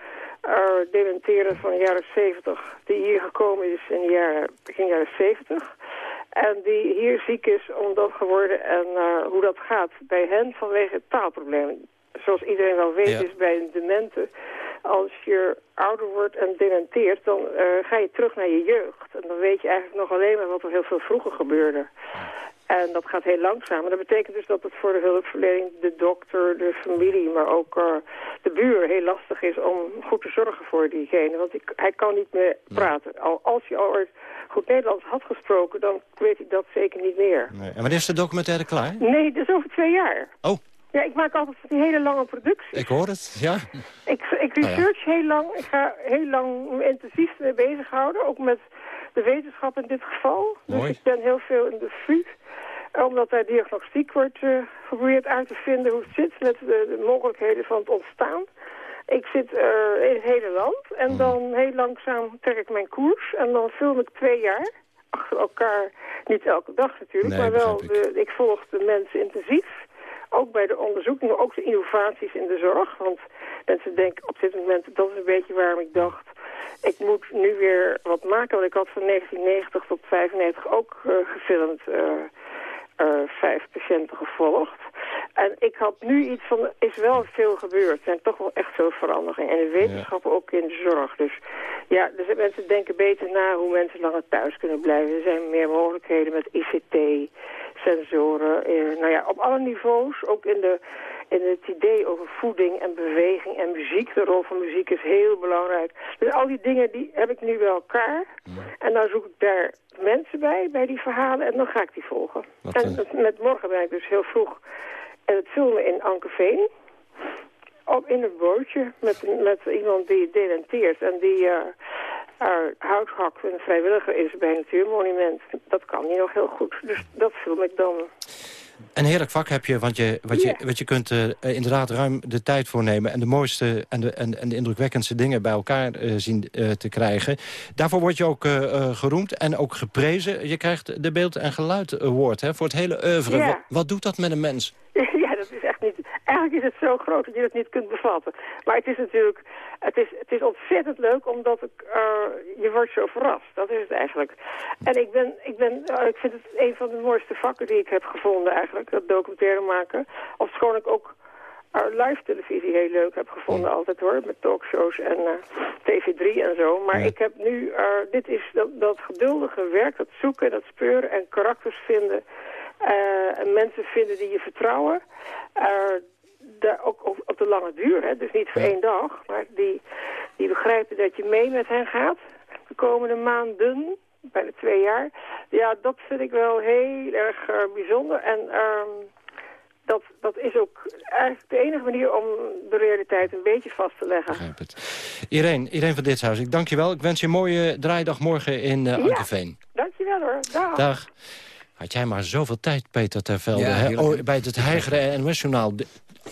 dementeren van de jaren 70. Die hier gekomen is in de jaren, begin jaren 70. En die hier ziek is omdat geworden en hoe dat gaat bij hen vanwege taalproblemen zoals iedereen wel weet, ja. is bij een demente... als je ouder wordt en dementeert, dan uh, ga je terug naar je jeugd. En dan weet je eigenlijk nog alleen maar wat er heel veel vroeger gebeurde. En dat gaat heel langzaam. En dat betekent dus dat het voor de hulpverlening, de dokter, de familie, maar ook uh, de buur heel lastig is om goed te zorgen voor diegene. Want ik, hij kan niet meer praten. Al, als je al ooit goed Nederlands had gesproken, dan weet ik dat zeker niet meer. Nee. En wanneer is de documentaire klaar? Nee, dat is over twee jaar. Oh. Ja, ik maak altijd die hele lange producties. Ik hoor het, ja. Ik, ik research heel lang. Ik ga heel lang intensief mee bezighouden. Ook met de wetenschap in dit geval. Mooi. Dus ik ben heel veel in de VU. Omdat daar diagnostiek wordt uh, geprobeerd uit te vinden hoe het zit met de, de mogelijkheden van het ontstaan. Ik zit uh, in het hele land en dan heel langzaam trek ik mijn koers. En dan film ik twee jaar achter elkaar. Niet elke dag natuurlijk, nee, maar wel, ik. De, ik volg de mensen intensief ook bij de onderzoeking, maar ook de innovaties in de zorg. Want mensen denken op dit moment, dat is een beetje waarom ik dacht... ik moet nu weer wat maken, want ik had van 1990 tot 95 ook uh, gefilmd... Uh, vijf patiënten gevolgd. En ik had nu iets van, er is wel veel gebeurd. Er zijn toch wel echt veel veranderingen. En de wetenschappen ook in de zorg. Dus ja, dus mensen denken beter na hoe mensen langer thuis kunnen blijven. Er zijn meer mogelijkheden met ICT, sensoren. Eh, nou ja, op alle niveaus. Ook in, de, in het idee over voeding en beweging en muziek. De rol van muziek is heel belangrijk. Dus al die dingen die heb ik nu bij elkaar. En dan zoek ik daar mensen bij, bij die verhalen. En dan ga ik die volgen. Wat, en met morgen ben ik dus heel vroeg en het filmen in Ankeveen. Op in een bootje met, met iemand die delenteert en die uh, uh, hout hakt en vrijwilliger is bij een natuurmonument. Dat kan hij nog heel goed, dus dat film ik dan. Een heerlijk vak heb je, want je, wat, je, wat je kunt uh, inderdaad ruim de tijd voor nemen... en de mooiste en de, en, en de indrukwekkendste dingen bij elkaar uh, zien uh, te krijgen. Daarvoor word je ook geroemd en ook geprezen. Je krijgt de Beeld- en Geluid Award hè, voor het hele oeuvre. Ja. Wat, wat doet dat met een mens? *laughs* Ja, dat is echt niet... Eigenlijk is het zo groot dat je het niet kunt bevatten. Maar het is natuurlijk... Het is, het is ontzettend leuk, omdat ik, uh, je wordt zo verrast. Dat is het eigenlijk. En ik, ben, ik, ben, uh, ik vind het een van de mooiste vakken die ik heb gevonden eigenlijk. Dat documentaire maken. Of schoon ik ook uh, live televisie heel leuk heb gevonden altijd hoor. Met talkshows en TV3 en zo. Maar Ja. ik heb nu... dit is dat, dat geduldige werk, dat zoeken, dat speuren en karakters vinden... Uh, en mensen vinden die je vertrouwen. Daar ook op, op, de lange duur, hè? dus niet voor één dag. Maar die, die begrijpen dat je mee met hen gaat. De komende maanden, bijna twee jaar. Ja, dat vind ik wel heel erg uh, bijzonder. En dat, dat is ook eigenlijk de enige manier om de realiteit een beetje vast te leggen. Begrijp het. Irene, Irene van Ditshuis, ik dank je wel. Ik wens je een mooie draaidag morgen in uh, Ankeveen. Ja, dank je wel hoor. Dag. Dag. Had jij maar zoveel tijd, Peter Tervelde, Ja, hè? heerlijk. Oh, bij het *laughs* heigere NOS-journaal.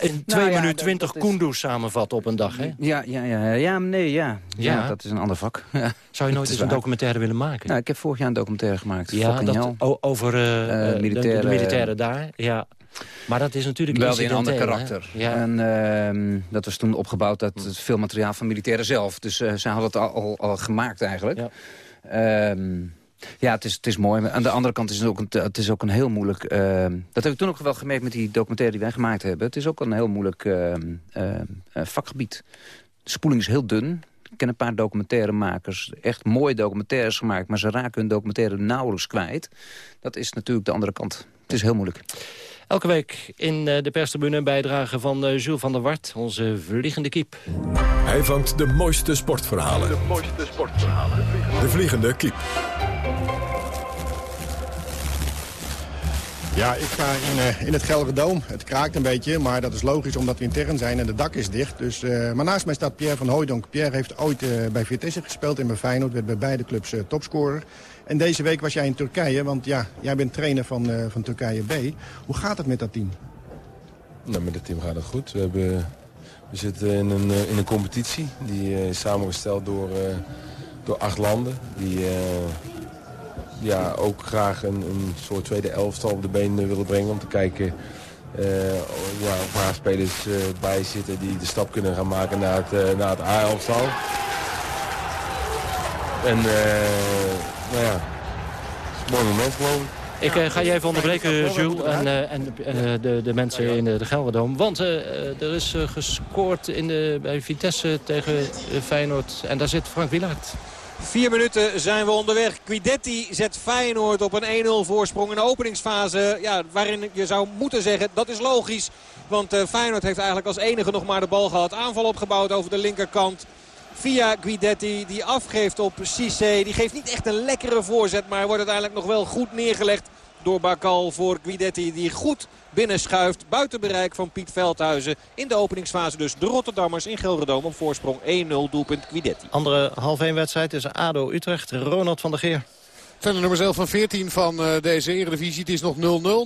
In 2 Nou ja, minuten dat- 20 dat is- Kunduz samenvatten op een dag, hè? Ja, ja, ja, ja, nee, ja. ja. Ja. dat is een ander vak. Ja. Zou je *laughs* nooit eens een waar. documentaire willen maken? Nou, ik heb vorig jaar een documentaire gemaakt. ja, dat, over eh, Eh, de- militaire- de, militairen daar. Ja. Maar dat is natuurlijk Wel weer een ander karakter. Ja. En ehm, dat was toen opgebouwd uit het veel materiaal van militairen zelf. Dus eh zij hadden het al, al, al gemaakt eigenlijk. Ja. Ehm, ja, het is, het is mooi. Maar aan de andere kant is het ook een, het is ook een heel moeilijk... ehm, dat heb ik toen ook wel gemerkt met die documentaire die wij gemaakt hebben. Het is ook een heel moeilijk ehm, ehm, eh, vakgebied. De spoeling is heel dun. Ik ken een paar documentairemakers, echt mooie documentaires gemaakt... maar ze raken hun documentaire nauwelijks kwijt. Dat is natuurlijk de andere kant. Het is heel moeilijk. Elke week in eh, de perstribune een bijdrage van eh, Jules van der Wart, onze vliegende kiep. Hij vangt de mooiste sportverhalen. De mooiste sportverhalen. De vliegende kiep. Ja, ik ga in, uh, in het Gelderdoom. Het kraakt een beetje, maar dat is logisch omdat we intern zijn en het dak is dicht. Dus, uh, maar naast mij staat Pierre van Hooydonk. Pierre heeft ooit uh, bij Vitesse gespeeld en bij Feyenoord. Werd bij beide clubs topscorer. En deze week was jij in Turkije, want ja, jij bent trainer van, van Turkije B. Hoe gaat het met dat team? Nou, met het team gaat het goed. We, hebben, we zitten in een, in een competitie die is samengesteld door, door acht landen. Die ja, ook graag een, een soort tweede elftal op de been willen brengen. Om te kijken uh, ja, of haar spelers uh, bij zitten die de stap kunnen gaan maken naar het, naar het A-elftal. En nou ja, het is een mooi moment geloof ik. Ga je even onderbreken, Jules, en, en de, de mensen in de, de Gelderdoom. Want er is gescoord in de, bij Vitesse tegen Feyenoord. En daar zit Frank Wielaert. Vier minuten zijn we onderweg. Guidetti zet Feyenoord op een 1-0 voorsprong in de openingsfase. Ja, waarin je zou moeten zeggen, dat is logisch. Want uh, Feyenoord heeft eigenlijk als enige nog maar de bal gehad. Aanval opgebouwd over de linkerkant. Via Guidetti, die afgeeft op Cissé. Die geeft niet echt een lekkere voorzet, maar wordt uiteindelijk nog wel goed neergelegd door Bakal voor Guidetti. Die goed binnenschuift buiten bereik van Piet Veldhuizen. In de openingsfase dus de Rotterdammers in Gelredome op voorsprong 1-0 doelpunt Guidetti. Andere half 1 wedstrijd is ADO Utrecht. Ronald van der Geer. Zijn de nummers 11 van 14 van uh, deze Eredivisie. Het is nog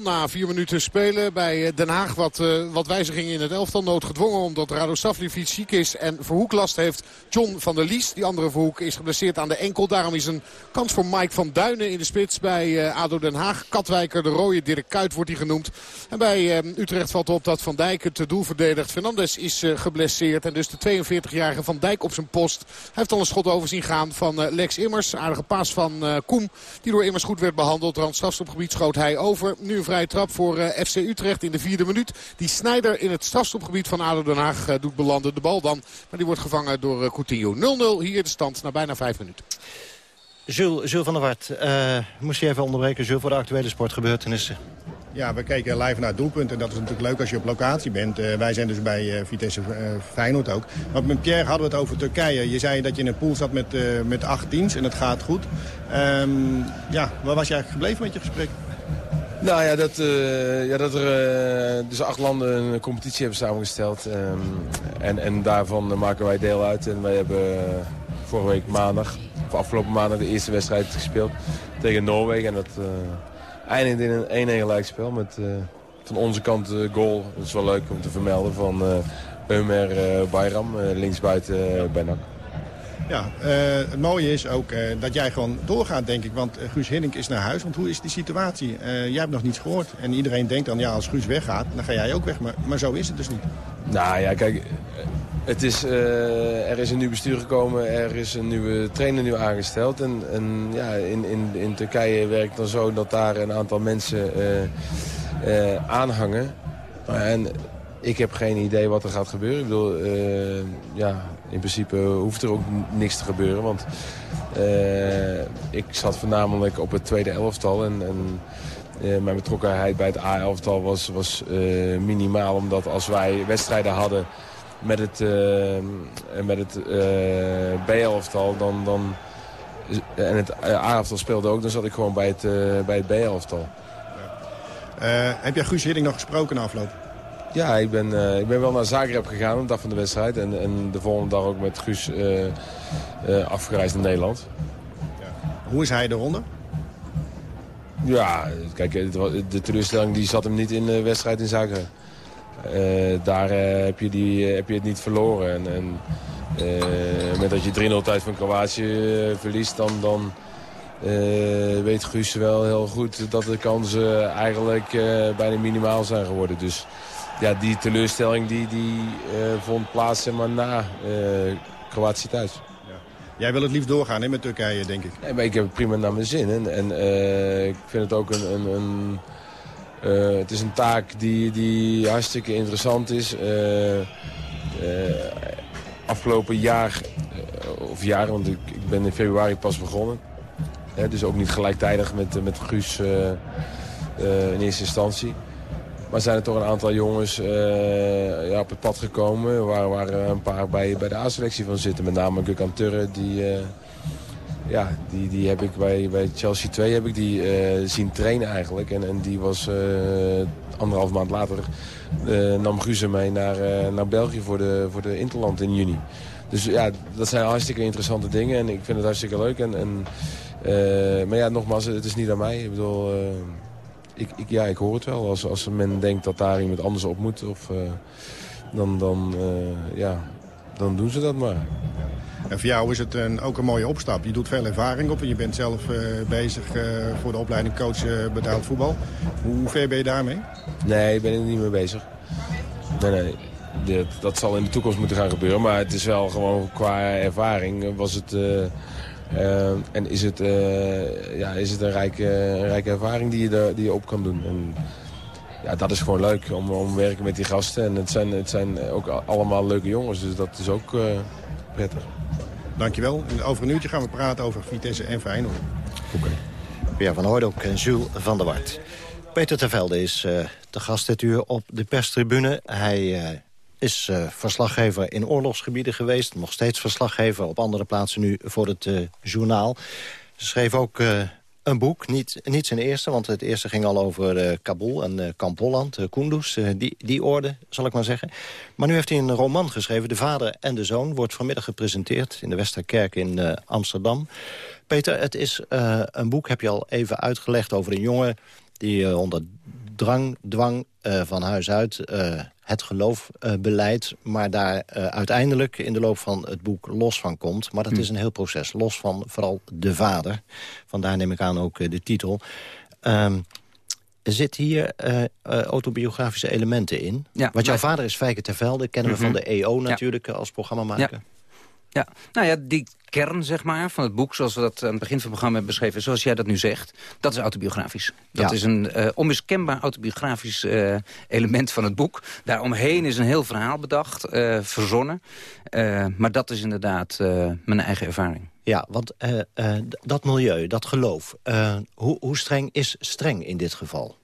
0-0 na vier minuten spelen bij Den Haag. Wat, uh, wat wijzigingen in het elftal noodgedwongen. Omdat Rado Savljevic ziek is en Verhoek last heeft. John van der Lies, die andere Verhoek, is geblesseerd aan de enkel. Daarom is een kans voor Mike van Duinen in de spits bij ADO Den Haag. Katwijker, de rode Dirk Kuyt wordt hij genoemd. En bij Utrecht valt op dat Van Dijk het doel verdedigt. Fernandes is geblesseerd. En dus de 42-jarige Van Dijk op zijn post. Hij heeft al een schot over zien gaan van Lex Immers. Aardige paas van Koem. Die door Immers goed werd behandeld. Randstrafstopgebied schoot hij over. Nu een vrije trap voor uh, FC Utrecht in de vierde minuut. Die Snijder in het strafstopgebied van ADO Den Haag uh, doet belanden. De bal dan. Maar die wordt gevangen door uh, Coutinho. 0-0 hier de stand na bijna vijf minuten. Jules, Jules van der Wart, moest je even onderbreken Jules, voor de actuele sportgebeurtenissen? Ja, we kijken live naar het doelpunt en dat is natuurlijk leuk als je op locatie bent. Uh, wij zijn dus bij uh, Vitesse uh, Feyenoord ook. Maar met Pierre hadden we het over Turkije. Je zei dat je in een pool zat met, met acht teams en het gaat goed. Um, ja, waar was je eigenlijk gebleven met je gesprek? Nou ja, dat, ja, dat er dus acht landen een competitie hebben samengesteld. Um, en, en daarvan maken wij deel uit. En wij hebben vorige week maandag, of afgelopen maandag, de eerste wedstrijd gespeeld tegen Noorwegen. En dat eindigde in een 1-1 gelijkspel met uh, van onze kant uh, goal. Dat is wel leuk om te vermelden van uh, Ömer Bayram, linksbuiten bij NAC. Ja, het mooie is ook dat jij gewoon doorgaat, denk ik. Want Guus Hiddink is naar huis. Want hoe is die situatie? jij hebt nog niets gehoord. En iedereen denkt dan, ja, als Guus weggaat, dan ga jij ook weg. Maar, maar zo is het dus niet. Nou ja, kijk, het is, uh, er is een nieuw bestuur gekomen, er is een nieuwe trainer nu aangesteld. En, en ja, in, in, in Turkije werkt dan zo dat daar een aantal mensen uh, uh, aanhangen. En ik heb geen idee wat er gaat gebeuren. Ik bedoel, ja, in principe hoeft er ook niks te gebeuren. Want ik zat voornamelijk op het tweede elftal. En, en mijn betrokkenheid bij het A-elftal was, was minimaal. Omdat als wij wedstrijden hadden met het, uh, met het uh, B-elftal dan, dan, en het A-elftal speelde ook, dan zat ik gewoon bij het, bij het B-elftal. heb jij Guus Hidding nog gesproken na afloop? Ja, ik ben, ik ben wel naar Zagreb gegaan op de dag van de wedstrijd. En, en de volgende dag ook met Guus afgereisd naar Nederland. Ja. Hoe is hij eronder? Ja, kijk, de teleurstelling die zat hem niet in de wedstrijd in Zagreb. Uh, daar uh, heb, je die, uh, heb je het niet verloren. En, en met dat je 3-0 tijd van Kroatië verliest, dan, dan weet Guus wel heel goed dat de kansen eigenlijk bijna minimaal zijn geworden. Dus ja, die teleurstelling die, die vond plaats zeg maar, na Kroatië thuis. Jij wil het liefst doorgaan hè, met Turkije, denk ik. Nee, maar ik heb het prima naar mijn zin. En, en ik vind het ook een... een, een uh, het is een taak die, die hartstikke interessant is. Uh, uh, afgelopen jaar, of jaren, want ik, ik, ben in februari pas begonnen. dus ook niet gelijktijdig met, met Guus in eerste instantie. Maar zijn er toch een aantal jongens ja, op het pad gekomen... waar, waar een paar bij, bij de A-selectie van zitten. Met name Gökhan Turre, die ja, die, die heb ik bij, bij Chelsea 2 heb ik die uh, zien trainen eigenlijk. En, en die was uh, anderhalf maand later uh, nam Guze mee naar, naar België voor de, voor de Interland in juni. Dus ja, dat zijn hartstikke interessante dingen en ik vind het hartstikke leuk. En, en, maar ja, nogmaals, het is niet aan mij. Ik bedoel, ik, ik, ja, ik hoor het wel. Als, als men denkt dat daar iemand anders op moet, of, dan, dan, ja, dan doen ze dat maar. En voor jou is het een, ook een mooie opstap. Je doet veel ervaring op en je bent zelf uh, bezig uh, voor de opleiding coach uh, betaald voetbal. Hoe ver ben je daarmee? Nee, ik ben er niet mee bezig. Nee, nee. Dat, dat zal in de toekomst moeten gaan gebeuren. Maar het is wel gewoon qua ervaring was het... en is het, ja, is het een, rijke, een rijke ervaring die je, die je op kan doen. En, ja, dat is gewoon leuk om, om te werken met die gasten. En het zijn, het zijn ook allemaal leuke jongens, dus dat is ook prettig. Dankjewel. over een uurtje gaan we praten over Vitesse en Feyenoord. Oké. Okay. Pierre van Hooydonk en Jules van der Wart. Peter Tervelde is uh, de gast dit uur op de perstribune. Hij uh, is uh, verslaggever in oorlogsgebieden geweest. Nog steeds verslaggever op andere plaatsen nu voor het journaal. Ze schreef ook een boek, niet, niet zijn eerste, want het eerste ging al over uh, Kabul en uh, Kamp Holland, uh, die, die orde, zal ik maar zeggen. Maar nu heeft hij een roman geschreven, De Vader en de Zoon, wordt vanmiddag gepresenteerd in de Westerkerk in Amsterdam. Peter, het is eh, een boek, heb je al even uitgelegd... over een jongen die eh, onder drang, dwang eh, van huis uit het geloof beleidt... maar daar uiteindelijk in de loop van het boek los van komt. Maar dat Hm. is een heel proces, los van vooral de vader. Vandaar neem ik aan ook de titel. Ehm, Zit hier eh, eh, autobiografische elementen in? Ja, Want jouw maar- vader is Fijke Tervelde, kennen we Mhm. van de EO natuurlijk... eh, als programmamaker. Ja. Ja, nou ja, die kern zeg maar, van het boek, zoals we dat aan het begin van het programma hebben beschreven, zoals jij dat nu zegt, dat is autobiografisch. Dat Ja. is een eh, onmiskenbaar autobiografisch eh, element van het boek. Daaromheen is een heel verhaal bedacht, eh, verzonnen. Maar dat is inderdaad mijn eigen ervaring. Ja, want dat milieu, dat geloof, hoe, hoe streng is streng in dit geval?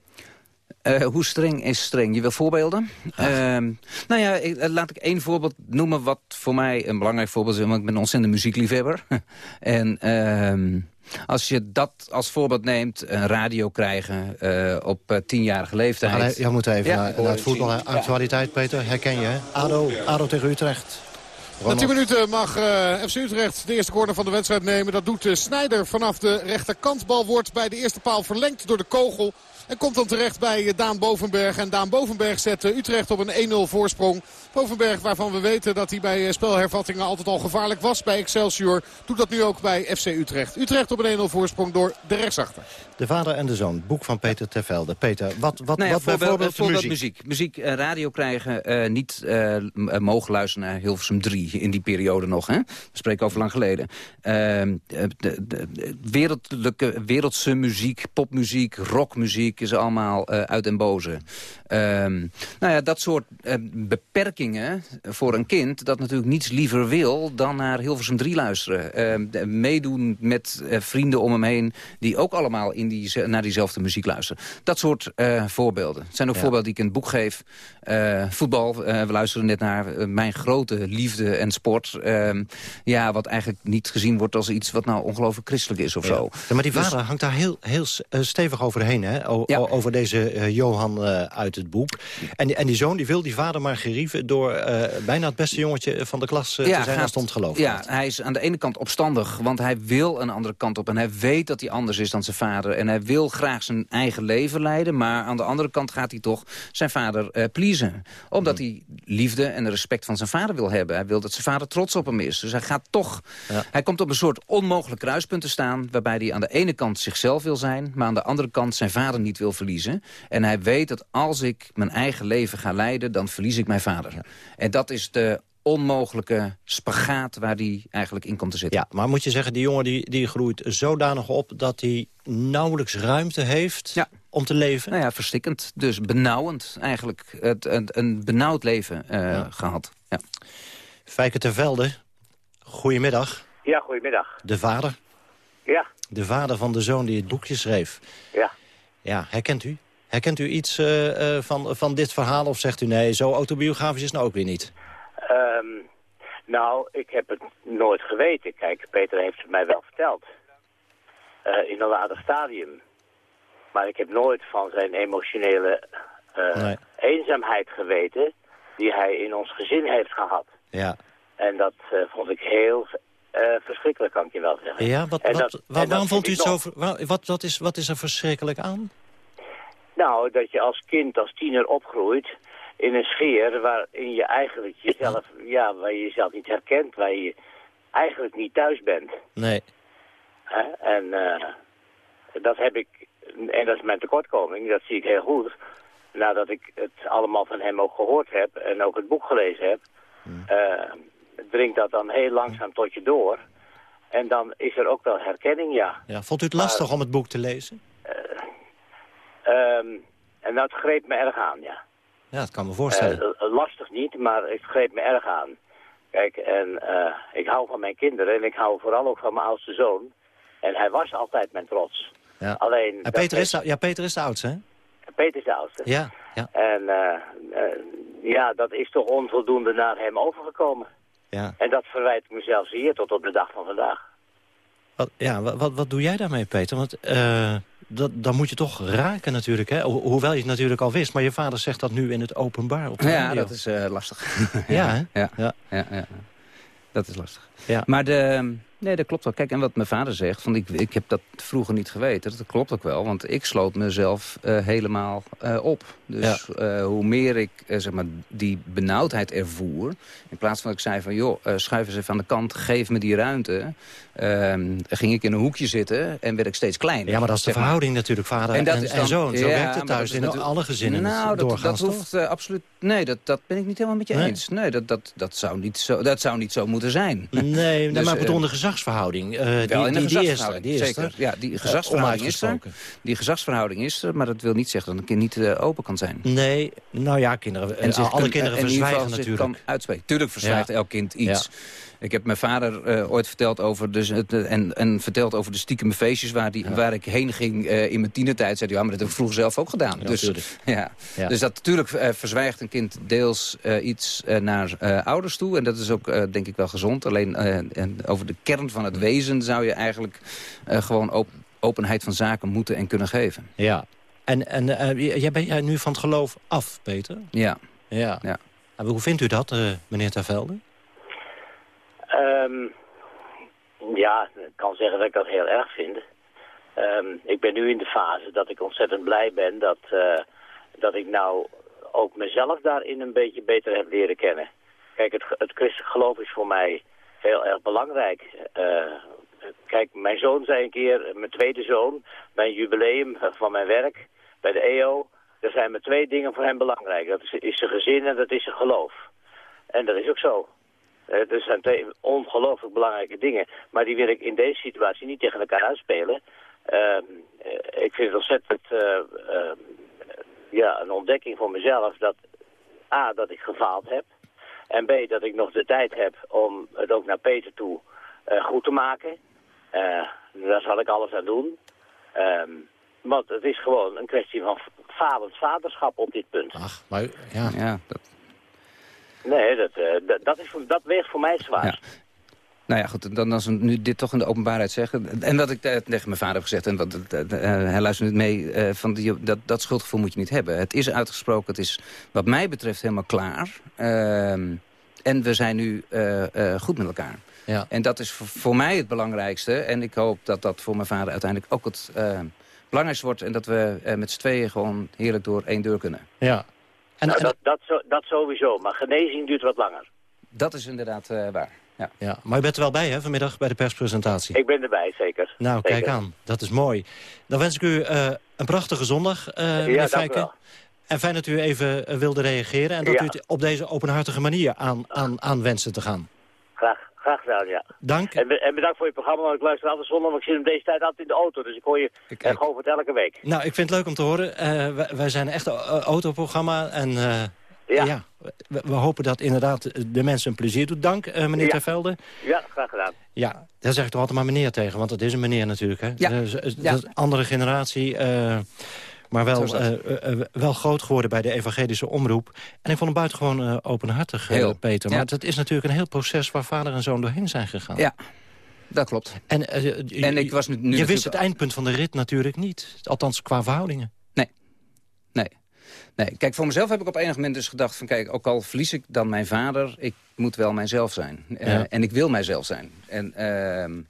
Eh, hoe streng is streng? Je wil voorbeelden? Ehm, nou ja, ik- eh, laat ik één voorbeeld noemen wat voor mij een belangrijk voorbeeld is. Want ik ben een ontzettende muziekliefhebber. *laughs* en ehm, als je dat als voorbeeld neemt, een radio krijgen eh, op tienjarige leeftijd. gaan, e- jij moet even Ja, naar, naar het voetbal. Actualiteit, Peter, herken je, hè? ADO, ADO tegen Utrecht. Na Ronald. 10 minuten mag eh, FC Utrecht de eerste corner van de wedstrijd nemen. Dat doet uh, Snijder vanaf de rechterkant. Bal wordt bij de eerste paal verlengd door de kogel. En komt dan terecht bij eh, Daan Bovenberg. En Daan Bovenberg zet eh, Utrecht op een 1-0 voorsprong. Bovenberg waarvan we weten dat hij bij eh, spelhervattingen altijd al gevaarlijk was bij Excelsior. Doet dat nu ook bij FC Utrecht. Utrecht op een 1-0 voorsprong door de rechtsachter. De vader en de zoon, boek van Peter Tervelde. Peter, wat, wat, Nou ja, wat voorbeeld, bijvoorbeeld voorbeeld muziek? muziek. Muziek, eh, radio krijgen, eh, niet mogen luisteren naar Hilversum 3 in die periode nog. Hè? We spreken over lang geleden. Ehm, de, de, de wereldlijke, wereldse muziek, popmuziek, rockmuziek is allemaal eh, uit den boze. Ehm, nou ja, dat soort eh, beperkingen voor een kind... dat natuurlijk niets liever wil dan naar Hilversum 3 luisteren. Ehm, meedoen met eh, vrienden om hem heen... die ook allemaal in die, naar diezelfde muziek luisteren. Dat soort eh, voorbeelden. Het zijn ook Ja. voorbeelden die ik in het boek geef. Eh, voetbal, we luisteren net naar mijn grote liefde en sport. Ehm, ja, wat eigenlijk niet gezien wordt als iets wat nou ongelooflijk christelijk is of zo. Ja, maar die Dus- vader hangt daar heel, heel stevig overheen, hè? O- over deze Johan uit het boek. En, en die zoon die wil die vader maar gerieven... door eh, bijna het beste jongetje van de klas eh, te zijn gaat- het geloof Ja, hij is aan de ene kant opstandig, want hij wil een andere kant op. En hij weet dat hij anders is dan zijn vader. En hij wil graag zijn eigen leven leiden. Maar aan de andere kant gaat hij toch zijn vader eh pleasen. Omdat Hmm. hij liefde en respect van zijn vader wil hebben. Hij wil dat zijn vader trots op hem is. Dus hij gaat toch... Ja. Hij komt op een soort onmogelijk kruispunt te staan... waarbij hij aan de ene kant zichzelf wil zijn... maar aan de andere kant zijn vader niet wil verliezen. En hij weet dat als ik mijn eigen leven ga leiden... dan verlies ik mijn vader. En dat is de onmogelijke spagaat waar hij eigenlijk in komt te zitten. Ja, maar moet je zeggen, die jongen die, die groeit zodanig op... dat hij nauwelijks ruimte heeft om te leven? Nou ja, verstikkend. Dus benauwend eigenlijk. Het, een, een benauwd leven eh, gehad. Ja. Fijke Tervelde, goedemiddag. Ja, goedemiddag. De vader. Ja, De vader van de zoon die het boekje schreef. ja. Ja, herkent u? Herkent u iets eh, eh, van, van dit verhaal of zegt u nee, zo autobiografisch is het nou ook weer niet? Ehm, nou, ik heb het nooit geweten. Kijk, Peter heeft het mij wel verteld. Eh, in een later stadium. Maar ik heb nooit van zijn emotionele Nee. eenzaamheid geweten... die hij in ons gezin heeft gehad. Ja, En dat vond ik heel verschrikkelijk, kan ik je wel zeggen. ja wat, wat, dat- waarom vond u het zo... Wat, wat, is, wat is er verschrikkelijk aan? Nou, dat je als kind, als tiener opgroeit in een sfeer waarin je eigenlijk jezelf, ja, waar je jezelf niet herkent, waar je eigenlijk niet thuis bent. Nee. Hè? En eh, dat heb ik, en dat is mijn tekortkoming, dat zie ik heel goed. Nadat ik het allemaal van hem ook gehoord heb en ook het boek gelezen heb, eh, dringt dat dan heel langzaam tot je door. En dan is er ook wel herkenning, ja. Ja, vond u het lastig om het boek te lezen? Ehm, en dat greep me erg aan, ja. Ja, dat kan me voorstellen. Eh, lastig niet, maar het greep me erg aan. Kijk, en eh, ik hou van mijn kinderen en ik hou vooral ook van mijn oudste zoon. En hij was altijd mijn trots. ja. Alleen, En Peter is, de, ja, Peter is de oudste, hè? Peter is de oudste. Ja, ja, En eh, ja, dat is toch onvoldoende naar hem overgekomen. ja. En dat verwijt ik mezelf zeer tot op de dag van vandaag. Wat, ja wat, wat, wat doe jij daarmee, Peter? Want eh, dat, dan moet je toch raken natuurlijk, hè? Ho- hoewel je het natuurlijk al wist. Maar je vader zegt dat nu in het openbaar op de Ja, radio. dat is eh, lastig. *laughs* Ja, hè? Ja, Ja. ja, ja. Dat is lastig. Ja. Maar de, Nee, dat klopt wel. Kijk, en wat mijn vader zegt, van ik, ik heb dat vroeger niet geweten. Dat klopt ook wel, want ik sloot mezelf uh, helemaal uh, op. Dus ja. uh, hoe meer ik zeg maar, die benauwdheid ervoer... in plaats van dat ik zei van, joh, schuif eens even aan de kant, geef me die ruimte... Ehm, ging ik in een hoekje zitten en werd ik steeds kleiner. Ja, maar dat is de verhouding natuurlijk, vader en, en, en zoon. Zo ja, werkt het thuis in alle gezinnen nou, dat, dat hoeft absoluut... Nee, dat, dat ben ik niet helemaal met je Nee. eens. Nee, dat, dat, dat, zou niet zo, dat zou niet zo moeten zijn. Nee, *laughs* Dus, maar ik bedoel eh, de gezagsverhouding. eh, Wel die, in die, zeker. Ja, die Eh, gezagsverhouding is er. Die gezagsverhouding is er, maar dat wil niet zeggen dat een kind niet eh, open kan zijn. Nee, nou ja, kinderen, En alle kan- kinderen verzwijgen natuurlijk. kan uitspreken. Tuurlijk verzwijgt Ja. elk kind iets. Ik heb mijn vader ooit verteld over dus en, en verteld over de stiekeme feestjes waar, die, waar ik heen ging in mijn tienertijd. Zei hij, ja, maar dat heb ik vroeger zelf ook gedaan. Ja, dus, *laughs* ja. Ja. dus dat natuurlijk verzwijgt een kind deels iets naar ouders toe. En dat is ook denk ik wel gezond. Alleen en over de kern van het wezen zou je eigenlijk eh, gewoon op, openheid van zaken moeten en kunnen geven. Ja. En, en eh, jij bent jij nu van het geloof af, Peter? Ja. Ja. ja. En hoe vindt u dat, eh, meneer Tervelde? Ehm, ja, ik kan zeggen dat ik dat heel erg vind. Ehm, ik ben nu in de fase dat ik ontzettend blij ben dat, eh, dat ik nou ook mezelf daarin een beetje beter heb leren kennen. Kijk, het, het christelijk geloof is voor mij heel erg belangrijk. Eh, kijk, mijn zoon zei een keer, mijn tweede zoon, bij een jubileum van mijn werk, bij de EO, er zijn maar twee dingen voor hem belangrijk. Dat is, is zijn gezin en dat is zijn geloof. En dat is ook zo. Er zijn twee ongelooflijk belangrijke dingen. Maar die wil ik in deze situatie niet tegen elkaar uitspelen. Ehm, eh, ik vind het ontzettend eh, ehm, ja, een ontdekking voor mezelf dat A, dat ik gefaald heb. En B, dat ik nog de tijd heb om het ook naar Peter toe eh, goed te maken. Eh, daar zal ik alles aan doen. Ehm, want het is gewoon een kwestie van falend vaderschap op dit punt. Maar ja, ja dat... Nee, dat, eh, dat, dat, is, voor- dat weegt voor mij zwaar. Ja. Nou ja, goed, dan als we nu dit toch in de openbaarheid zeggen... en wat ik tegen mijn vader heb gezegd... en wat, eh, eh, hij luistert niet mee, eh, van die, dat, dat schuldgevoel moet je niet hebben. Het is uitgesproken, het is wat mij betreft helemaal klaar. Ehm, en we zijn nu eh, eh, goed met elkaar. Ja. En dat is voor, voor mij het belangrijkste. En ik hoop dat dat voor mijn vader uiteindelijk ook het eh, belangrijkste wordt... en dat we met z'n tweeën gewoon heerlijk door één deur kunnen. Ja. En, Nou, en- dat, dat, zo- dat sowieso, maar genezing duurt wat langer. Dat is inderdaad eh, waar. Ja. ja. Maar u bent er wel bij, hè, vanmiddag bij de perspresentatie? Ik ben erbij, zeker. Nou, Zeker. kijk aan. Dat is mooi. Dan wens ik u eh, een prachtige zondag, eh meneer Fijken. wel. En fijn dat u even eh, wilde reageren... en dat Ja. u het op deze openhartige manier aan, aan, aan wenste te gaan. Graag, graag gedaan, ja. Dank. En, be- en bedankt voor je programma, want ik luister altijd zondag, want ik zit op deze tijd altijd in de auto. Dus ik hoor je eh, gewoon voor het elke week. Nou, ik vind het leuk om te horen. Eh, wij, wij zijn echt een autoprogramma. En eh, ja, we, we hopen dat inderdaad de mensen een plezier doet. Dank, eh, meneer Ja. Tervelde. Ja, graag gedaan. Ja, daar zeg ik toch altijd maar meneer tegen, want het is een meneer natuurlijk. Hè? Ja. Dus, Ja. dat is een andere generatie, eh, maar wel, dat. eh, wel groot geworden bij de evangelische omroep. En ik vond hem buitengewoon eh openhartig, Heel. Peter. Maar Ja. het is natuurlijk een heel proces waar vader en zoon doorheen zijn gegaan. Ja, dat klopt. En, En ik was nu, nu je wist het eindpunt van de rit natuurlijk niet. Althans, qua verhoudingen. Nee. Kijk, voor mezelf heb ik op enig moment dus gedacht van... kijk, ook al verlies ik dan mijn vader, ik moet wel mijzelf zijn. Eh, en ik wil mijzelf zijn. En, ehm,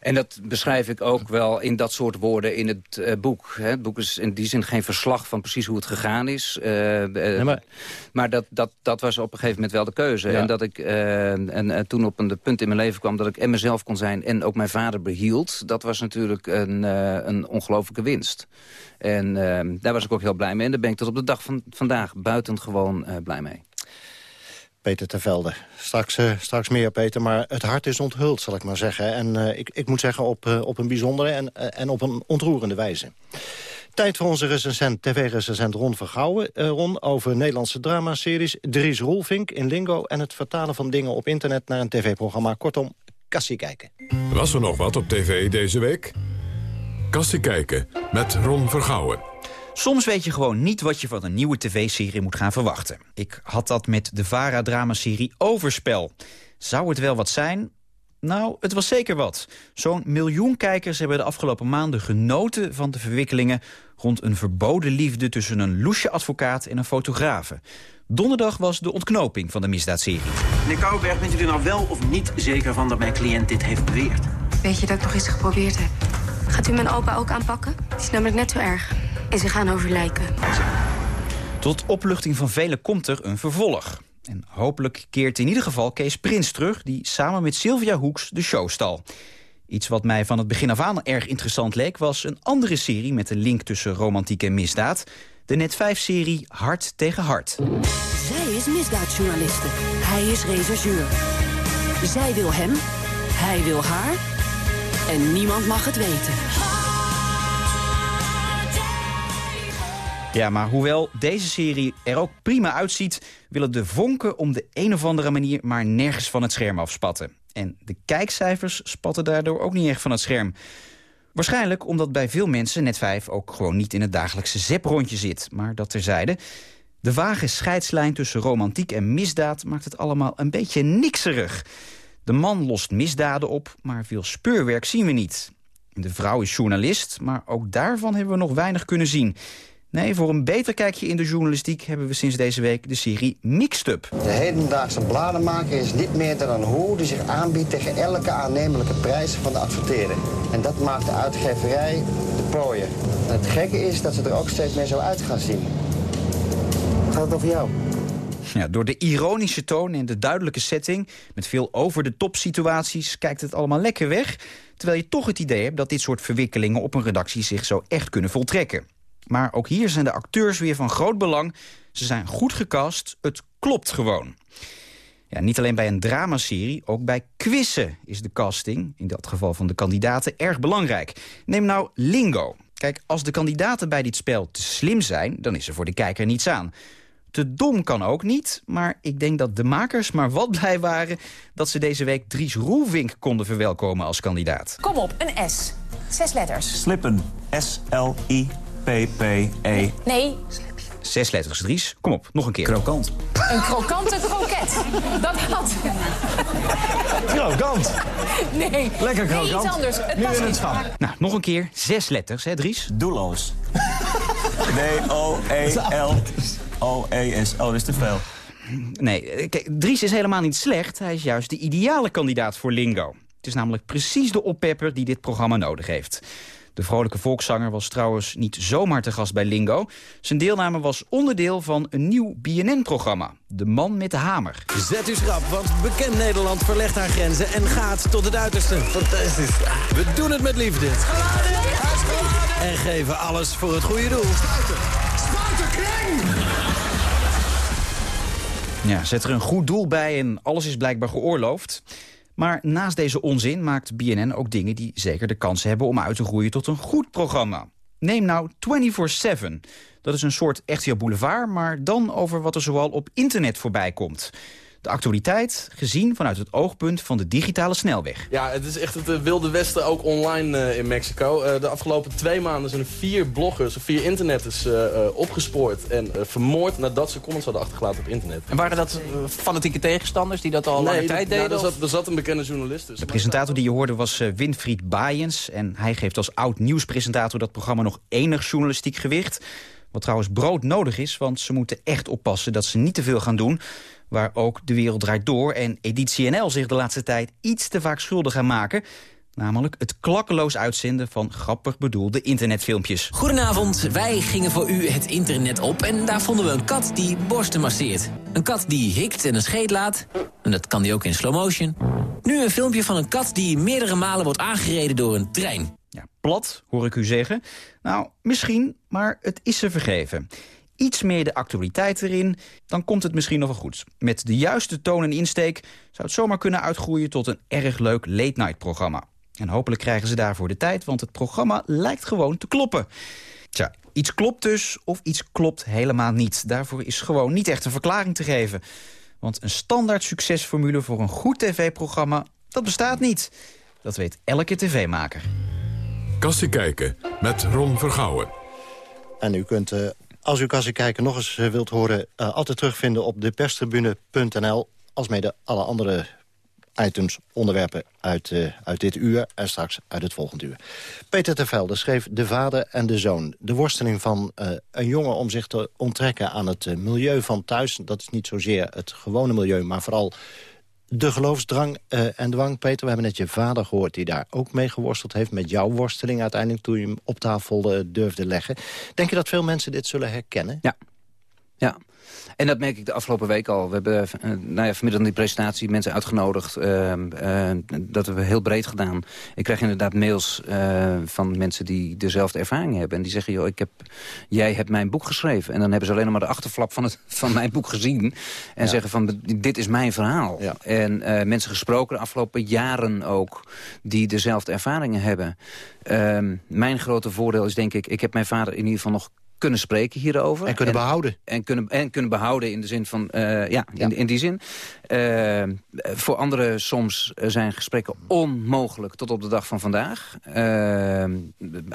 en dat beschrijf ik ook wel in dat soort woorden in het eh, boek. Hè. Het boek is in die zin geen verslag van precies hoe het gegaan is. Eh, eh, maar- maar dat, dat, dat was op een gegeven moment wel de keuze. Ja. En dat ik en, toen op een punt in mijn leven kwam... dat ik en mezelf kon zijn en ook mijn vader behield... dat was natuurlijk een, een ongelofelijke winst. En daar was ik ook heel blij mee. En daar ben ik tot op de dag van vandaag buitengewoon blij mee. Peter Tervelde. Straks, eh, straks meer, Peter, maar het hart is onthuld, zal ik maar zeggen. En eh, ik, ik moet zeggen op, eh, op een bijzondere en, en op een ontroerende wijze. Tijd voor onze recensent, tv-recensent Ron Vergouwen. Ron, over Nederlandse dramaseries. Dries Roelvink in Lingo en het vertalen van dingen op internet naar een tv-programma. Kortom, kassie kijken. Was er nog wat op tv deze week? Kastie kijken met Ron Vergouwen. Soms weet je gewoon niet wat je van een nieuwe tv-serie moet gaan verwachten. Ik had dat met de VARA-dramaserie Overspel. Zou het wel wat zijn? Nou, het was zeker wat. Zo'n miljoen kijkers hebben de afgelopen maanden genoten van de verwikkelingen rond een verboden liefde tussen een loesje advocaat en een fotografe. Donderdag was de ontknoping van de misdaadserie. Meneer Kouwenberg, bent u er nou wel of niet zeker van dat mijn cliënt dit heeft beweerd? Weet je dat ik nog eens geprobeerd heb? Gaat u mijn opa ook aanpakken? Het is namelijk net zo erg. En ze gaan over lijken. Tot opluchting van velen komt er een vervolg. En hopelijk keert in ieder geval Kees Prins terug... die samen met Sylvia Hoeks de show stal. Iets wat mij van het begin af aan erg interessant leek... was een andere serie met een link tussen romantiek en misdaad. De Net5-serie Hart tegen Hart. Zij is misdaadjournaliste. Hij is rechercheur. Zij wil hem. Hij wil haar. En niemand mag het weten. Ja, maar hoewel deze serie er ook prima uitziet... willen de vonken om de een of andere manier maar nergens van het scherm afspatten. En de kijkcijfers spatten daardoor ook niet echt van het scherm. Waarschijnlijk omdat bij veel mensen net 5 ook gewoon niet in het dagelijkse zeprondje zit. Maar dat terzijde. De vage scheidslijn tussen romantiek en misdaad maakt het allemaal een beetje nikserig. De man lost misdaden op, maar veel speurwerk zien we niet. De vrouw is journalist, maar ook daarvan hebben we nog weinig kunnen zien. Nee, voor een beter kijkje in de journalistiek hebben we sinds deze week de serie Mixed Up. De hedendaagse bladenmaker is niet meer dan een hoe die zich aanbiedt tegen elke aannemelijke prijs van de adverteerder. En dat maakt de uitgeverij de pooier. En het gekke is dat ze er ook steeds meer zo uit gaan zien. Gaat het over jou? Ja, door de ironische toon en de duidelijke setting... met veel over-de-top situaties kijkt het allemaal lekker weg... terwijl je toch het idee hebt dat dit soort verwikkelingen op een redactie zich zo echt kunnen voltrekken. Maar ook hier zijn de acteurs weer van groot belang. Ze zijn goed gecast, het klopt gewoon. Ja, niet alleen bij een dramaserie, ook bij quizzen is de casting... in dat geval van de kandidaten, erg belangrijk. Neem nou Lingo. Kijk, als de kandidaten bij dit spel te slim zijn... dan is er voor de kijker niets aan. Te dom kan ook niet, maar ik denk dat de makers maar wat blij waren... dat ze deze week Dries Roelvink konden verwelkomen als kandidaat. Kom op, een S. Zes letters. Slippen. S-L-I P-P-E. Nee. Zes letters, Dries. Kom op, nog een keer. Krokant. Een krokante kroket. Dat had... Krokant. Nee. Lekker krokant. Nee, iets anders. Het nu in het schap. Nou, nog een keer. Zes letters, hè, Dries? Doelloos. D-O-E-L. O-E-S. Oh, dat is te veel. Nee, kijk, Dries is helemaal niet slecht. Hij is juist de ideale kandidaat voor Lingo. Het is namelijk precies de oppepper die dit programma nodig heeft. De vrolijke volkszanger was trouwens niet zomaar te gast bij Lingo. Zijn deelname was onderdeel van een nieuw BNN-programma. De Man met de Hamer. Zet u schrap, want bekend Nederland verlegt haar grenzen en gaat tot het uiterste. Fantastisch. We doen het met liefde. En geven alles voor het goede doel. Ja, zet er een goed doel bij en alles is blijkbaar geoorloofd. Maar naast deze onzin maakt BNN ook dingen die zeker de kans hebben... om uit te groeien tot een goed programma. Neem nou 24-7. Dat is een soort RTL Boulevard, maar dan over wat er zoal op internet voorbij komt. De actualiteit gezien vanuit het oogpunt van de digitale snelweg. Ja, het is echt het eh, wilde westen ook online eh, in Mexico. Eh, de afgelopen twee maanden zijn er vier bloggers of vier internetters opgespoord en eh, vermoord nadat ze comments hadden achtergelaten op internet. En waren dat fanatieke tegenstanders die dat al lange Nee, tijd dat- nou, deden? er, zat, er zat een bekende journalist tussen. De presentator die je hoorde was eh, Winfried Baaiens. En hij geeft als oud-nieuwspresentator dat programma nog enig journalistiek gewicht. Wat trouwens brood nodig is, want ze moeten echt oppassen dat ze niet te veel gaan doen. Waar ook De Wereld Draait Door en Editie NL zich de laatste tijd iets te vaak schuldig gaan maken. Namelijk het klakkeloos uitzenden van grappig bedoelde internetfilmpjes. Goedenavond, wij gingen voor u het internet op en daar vonden we een kat die borsten masseert. Een kat die hikt en een scheet laat. En dat kan die ook in slow motion. Nu een filmpje van een kat die meerdere malen wordt aangereden door een trein. Ja, plat, hoor ik u zeggen. Nou, misschien, maar het is ze vergeven. Iets meer de actualiteit erin, dan komt het misschien nog wel goed. Met de juiste toon en insteek zou het zomaar kunnen uitgroeien... tot een erg leuk late-night programma. En hopelijk krijgen ze daarvoor de tijd, want het programma lijkt gewoon te kloppen. Tja, iets klopt dus of iets klopt helemaal niet. Daarvoor is gewoon niet echt een verklaring te geven. Want een standaard succesformule voor een goed tv-programma, dat bestaat niet. Dat weet elke tv-maker. Kassie kijken met Ron Vergouwen. En u kunt, eh, als u Kassie kijken nog eens eh, wilt horen... eh, altijd terugvinden op deperstribune.nl... alsmede alle andere items, onderwerpen uit, uh, uit dit uur en straks uit het volgende uur. Peter Tervelde schreef De Vader en de Zoon. De worsteling van een jongen om zich te onttrekken aan het milieu van thuis. Dat is niet zozeer het gewone milieu, maar vooral de geloofsdrang en dwang. Peter, we hebben net je vader gehoord die daar ook mee geworsteld heeft... met jouw worsteling uiteindelijk toen je hem op tafel durfde leggen. Denk je dat veel mensen dit zullen herkennen? Ja. Ja, en dat merk ik de afgelopen week al. We hebben uh, nou ja, vanmiddag die presentatie mensen uitgenodigd. Uh, uh, dat hebben we heel breed gedaan. Ik krijg inderdaad mails van mensen die dezelfde ervaring hebben. En die zeggen, joh, ik heb, jij hebt mijn boek geschreven. En dan hebben ze alleen nog maar de achterflap van, het, *laughs* van mijn boek gezien. En ja. zeggen van, dit is mijn verhaal. Ja. En mensen gesproken de afgelopen jaren ook... die dezelfde ervaringen hebben. Ehm, mijn grote voordeel is denk ik... ik heb mijn vader in ieder geval nog kunnen spreken hierover. En kunnen behouden. En kunnen, en kunnen behouden in de zin van, uh, ja, in, in die zin. Uh, voor anderen soms zijn gesprekken onmogelijk tot op de dag van vandaag. Uh,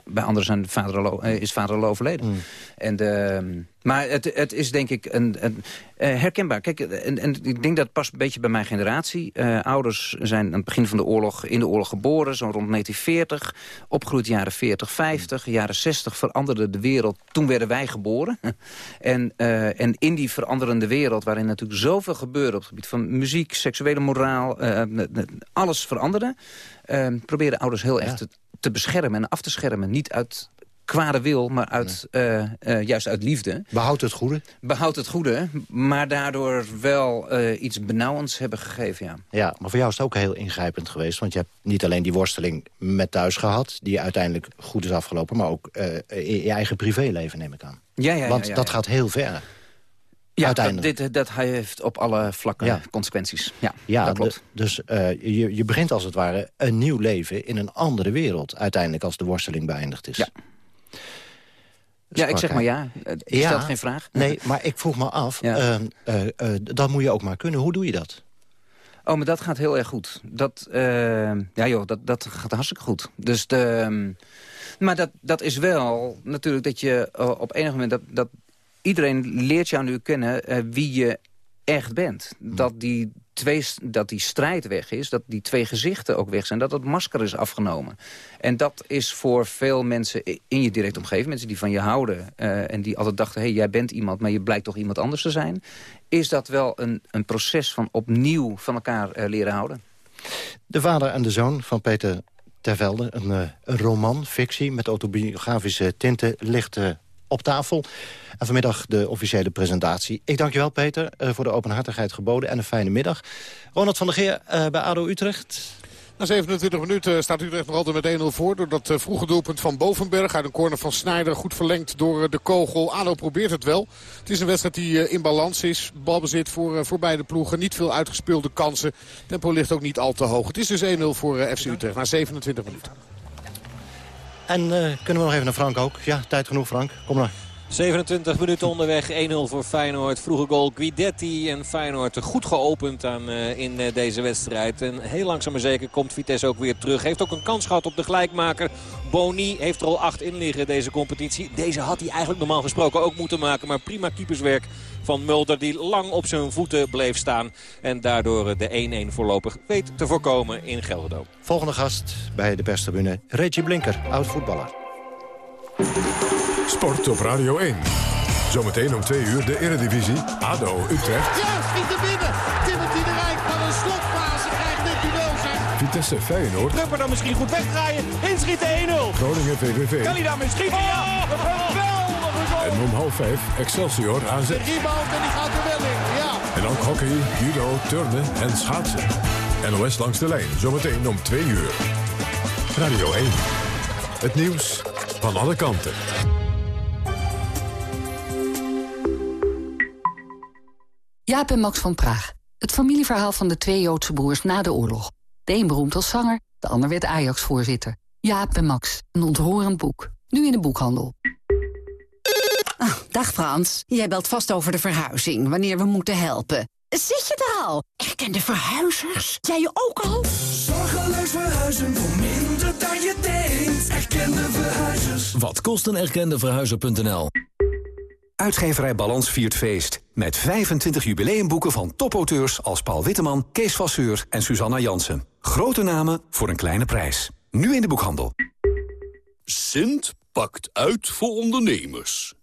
bij anderen zijn vader al, is vader al overleden. Mm. En de, maar het, het is denk ik een, een herkenbaar. Kijk, en, en, ik denk dat past een beetje bij mijn generatie. Uh, ouders zijn aan het begin van de oorlog in de oorlog geboren, zo rond 1940. Opgegroeid jaren 40, 50, jaren 60 veranderde de wereld. Toen werden wij geboren. *laughs* en, uh, en in die veranderende wereld, waarin natuurlijk zoveel gebeurde... op het gebied van muziek, seksuele moraal, uh, alles veranderde... probeerden ouders heel ja. erg te, te beschermen en af te schermen. Niet uit kwade wil, maar uit, nee. uh, uh, juist uit liefde. Behoud het goede? Behoud het goede, maar daardoor wel uh, iets benauwends hebben gegeven, ja. Ja, maar voor jou is het ook heel ingrijpend geweest. Want je hebt niet alleen die worsteling met thuis gehad... die uiteindelijk goed is afgelopen... maar ook in je eigen privéleven, neem ik aan. Ja, ja, Want ja, ja, dat gaat heel ver. Ja, dat, dit, dat heeft op alle vlakken ja. consequenties. Ja, ja dat klopt. Dus uh, je, je begint als het ware een nieuw leven in een andere wereld... uiteindelijk als de worsteling beëindigd is. Ja. Ja, ik zeg maar ja. Je ja, stelt geen vraag. Nee, maar ik vroeg me af, ja. uh, uh, uh, dat moet je ook maar kunnen. Hoe doe je dat? Oh, maar dat gaat heel erg goed. Dat, ja joh, dat, dat gaat hartstikke goed. Dus de, maar dat, dat is wel natuurlijk dat je op enig moment... Dat, dat iedereen leert jou nu kennen wie je echt bent. Dat die, twee, dat die strijd weg is, dat die twee gezichten ook weg zijn... dat het masker is afgenomen. En dat is voor veel mensen in je directe omgeving... mensen die van je houden uh, en die altijd dachten... hé, hey, jij bent iemand, maar je blijkt toch iemand anders te zijn... is dat wel een, een proces van opnieuw van elkaar uh, leren houden. De vader en de zoon van Peter Tervelde, een, een roman, fictie... met autobiografische tinten, ligt op tafel. En vanmiddag de officiële presentatie. Ik dank je wel, Peter, uh, voor de openhartigheid geboden en een fijne middag. Ronald van der Geer uh, bij ADO Utrecht. Na 27 minuten staat Utrecht nog altijd met 1-0 voor. Door dat uh, vroege doelpunt van Bovenberg. Uit een corner van Snijder. Goed verlengd door de kogel. ADO probeert het wel. Het is een wedstrijd die in balans is. Balbezit voor, voor beide ploegen. Niet veel uitgespeelde kansen. Tempo ligt ook niet al te hoog. Het is dus 1-0 voor FC Utrecht na 27 minuten. En kunnen we nog even naar Frank ook? Ja, tijd genoeg Frank. Kom maar. 27 minuten onderweg, 1-0 voor Feyenoord. Vroege goal Guidetti en Feyenoord goed geopend aan, uh, in uh, deze wedstrijd. En heel langzaam maar zeker komt Vitesse ook weer terug. Heeft ook een kans gehad op de gelijkmaker. Boni heeft er al 8 in liggen deze competitie. Deze had hij eigenlijk normaal gesproken ook moeten maken. Maar prima keeperswerk van Mulder die lang op zijn voeten bleef staan. En daardoor de 1-1 voorlopig weet te voorkomen in Gelderdoom. Volgende gast bij de perstribune, Reggie Blinker, oud-voetballer. Sport op Radio 1. Zometeen om 2 uur de Eredivisie. ADO Utrecht. Ja, schiet er binnen. Timothy de Rijk van een slotfase krijgt dit duel zijn. Vitesse Feyenoord. Prupper dan misschien goed wegdraaien. Inschieten 1-0. Groningen VVV. Kan hij daarmee schieten? Oh, ja, goal. En om half 5 Excelsior AZ. De rebound en die gaat er wel in, ja. En ook hockey, judo, turnen en schaatsen. NOS langs de lijn, zometeen om 2 uur. Radio 1. Het nieuws van alle kanten. Jaap en Max van Praag. Het familieverhaal van de twee Joodse broers na de oorlog. De een beroemd als zanger, de ander werd Ajax-voorzitter. Jaap en Max, een ontroerend boek. Nu in de boekhandel. Oh, dag Frans, jij belt vast over de verhuizing, wanneer we moeten helpen. Zit je er al? Erkende verhuizers? Jij je ook al? Zorgeloos verhuizen voor minder dan je denkt. Erkende verhuizers. Wat kost een erkende verhuizer.nl? Uitgeverij Balans viert feest. Met 25 jubileumboeken van topauteurs als Paul Witteman, Kees Vasseur en Susanna Jansen. Grote namen voor een kleine prijs. Nu in de boekhandel. Sint pakt uit voor ondernemers.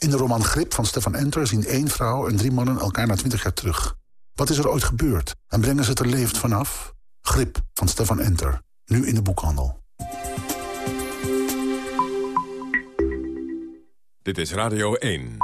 In de roman Grip van Stefan Enter zien één vrouw en drie mannen elkaar na twintig jaar terug. Wat is er ooit gebeurd? En brengen ze het er levend vanaf? Grip van Stefan Enter. Nu in de boekhandel. Dit is Radio 1.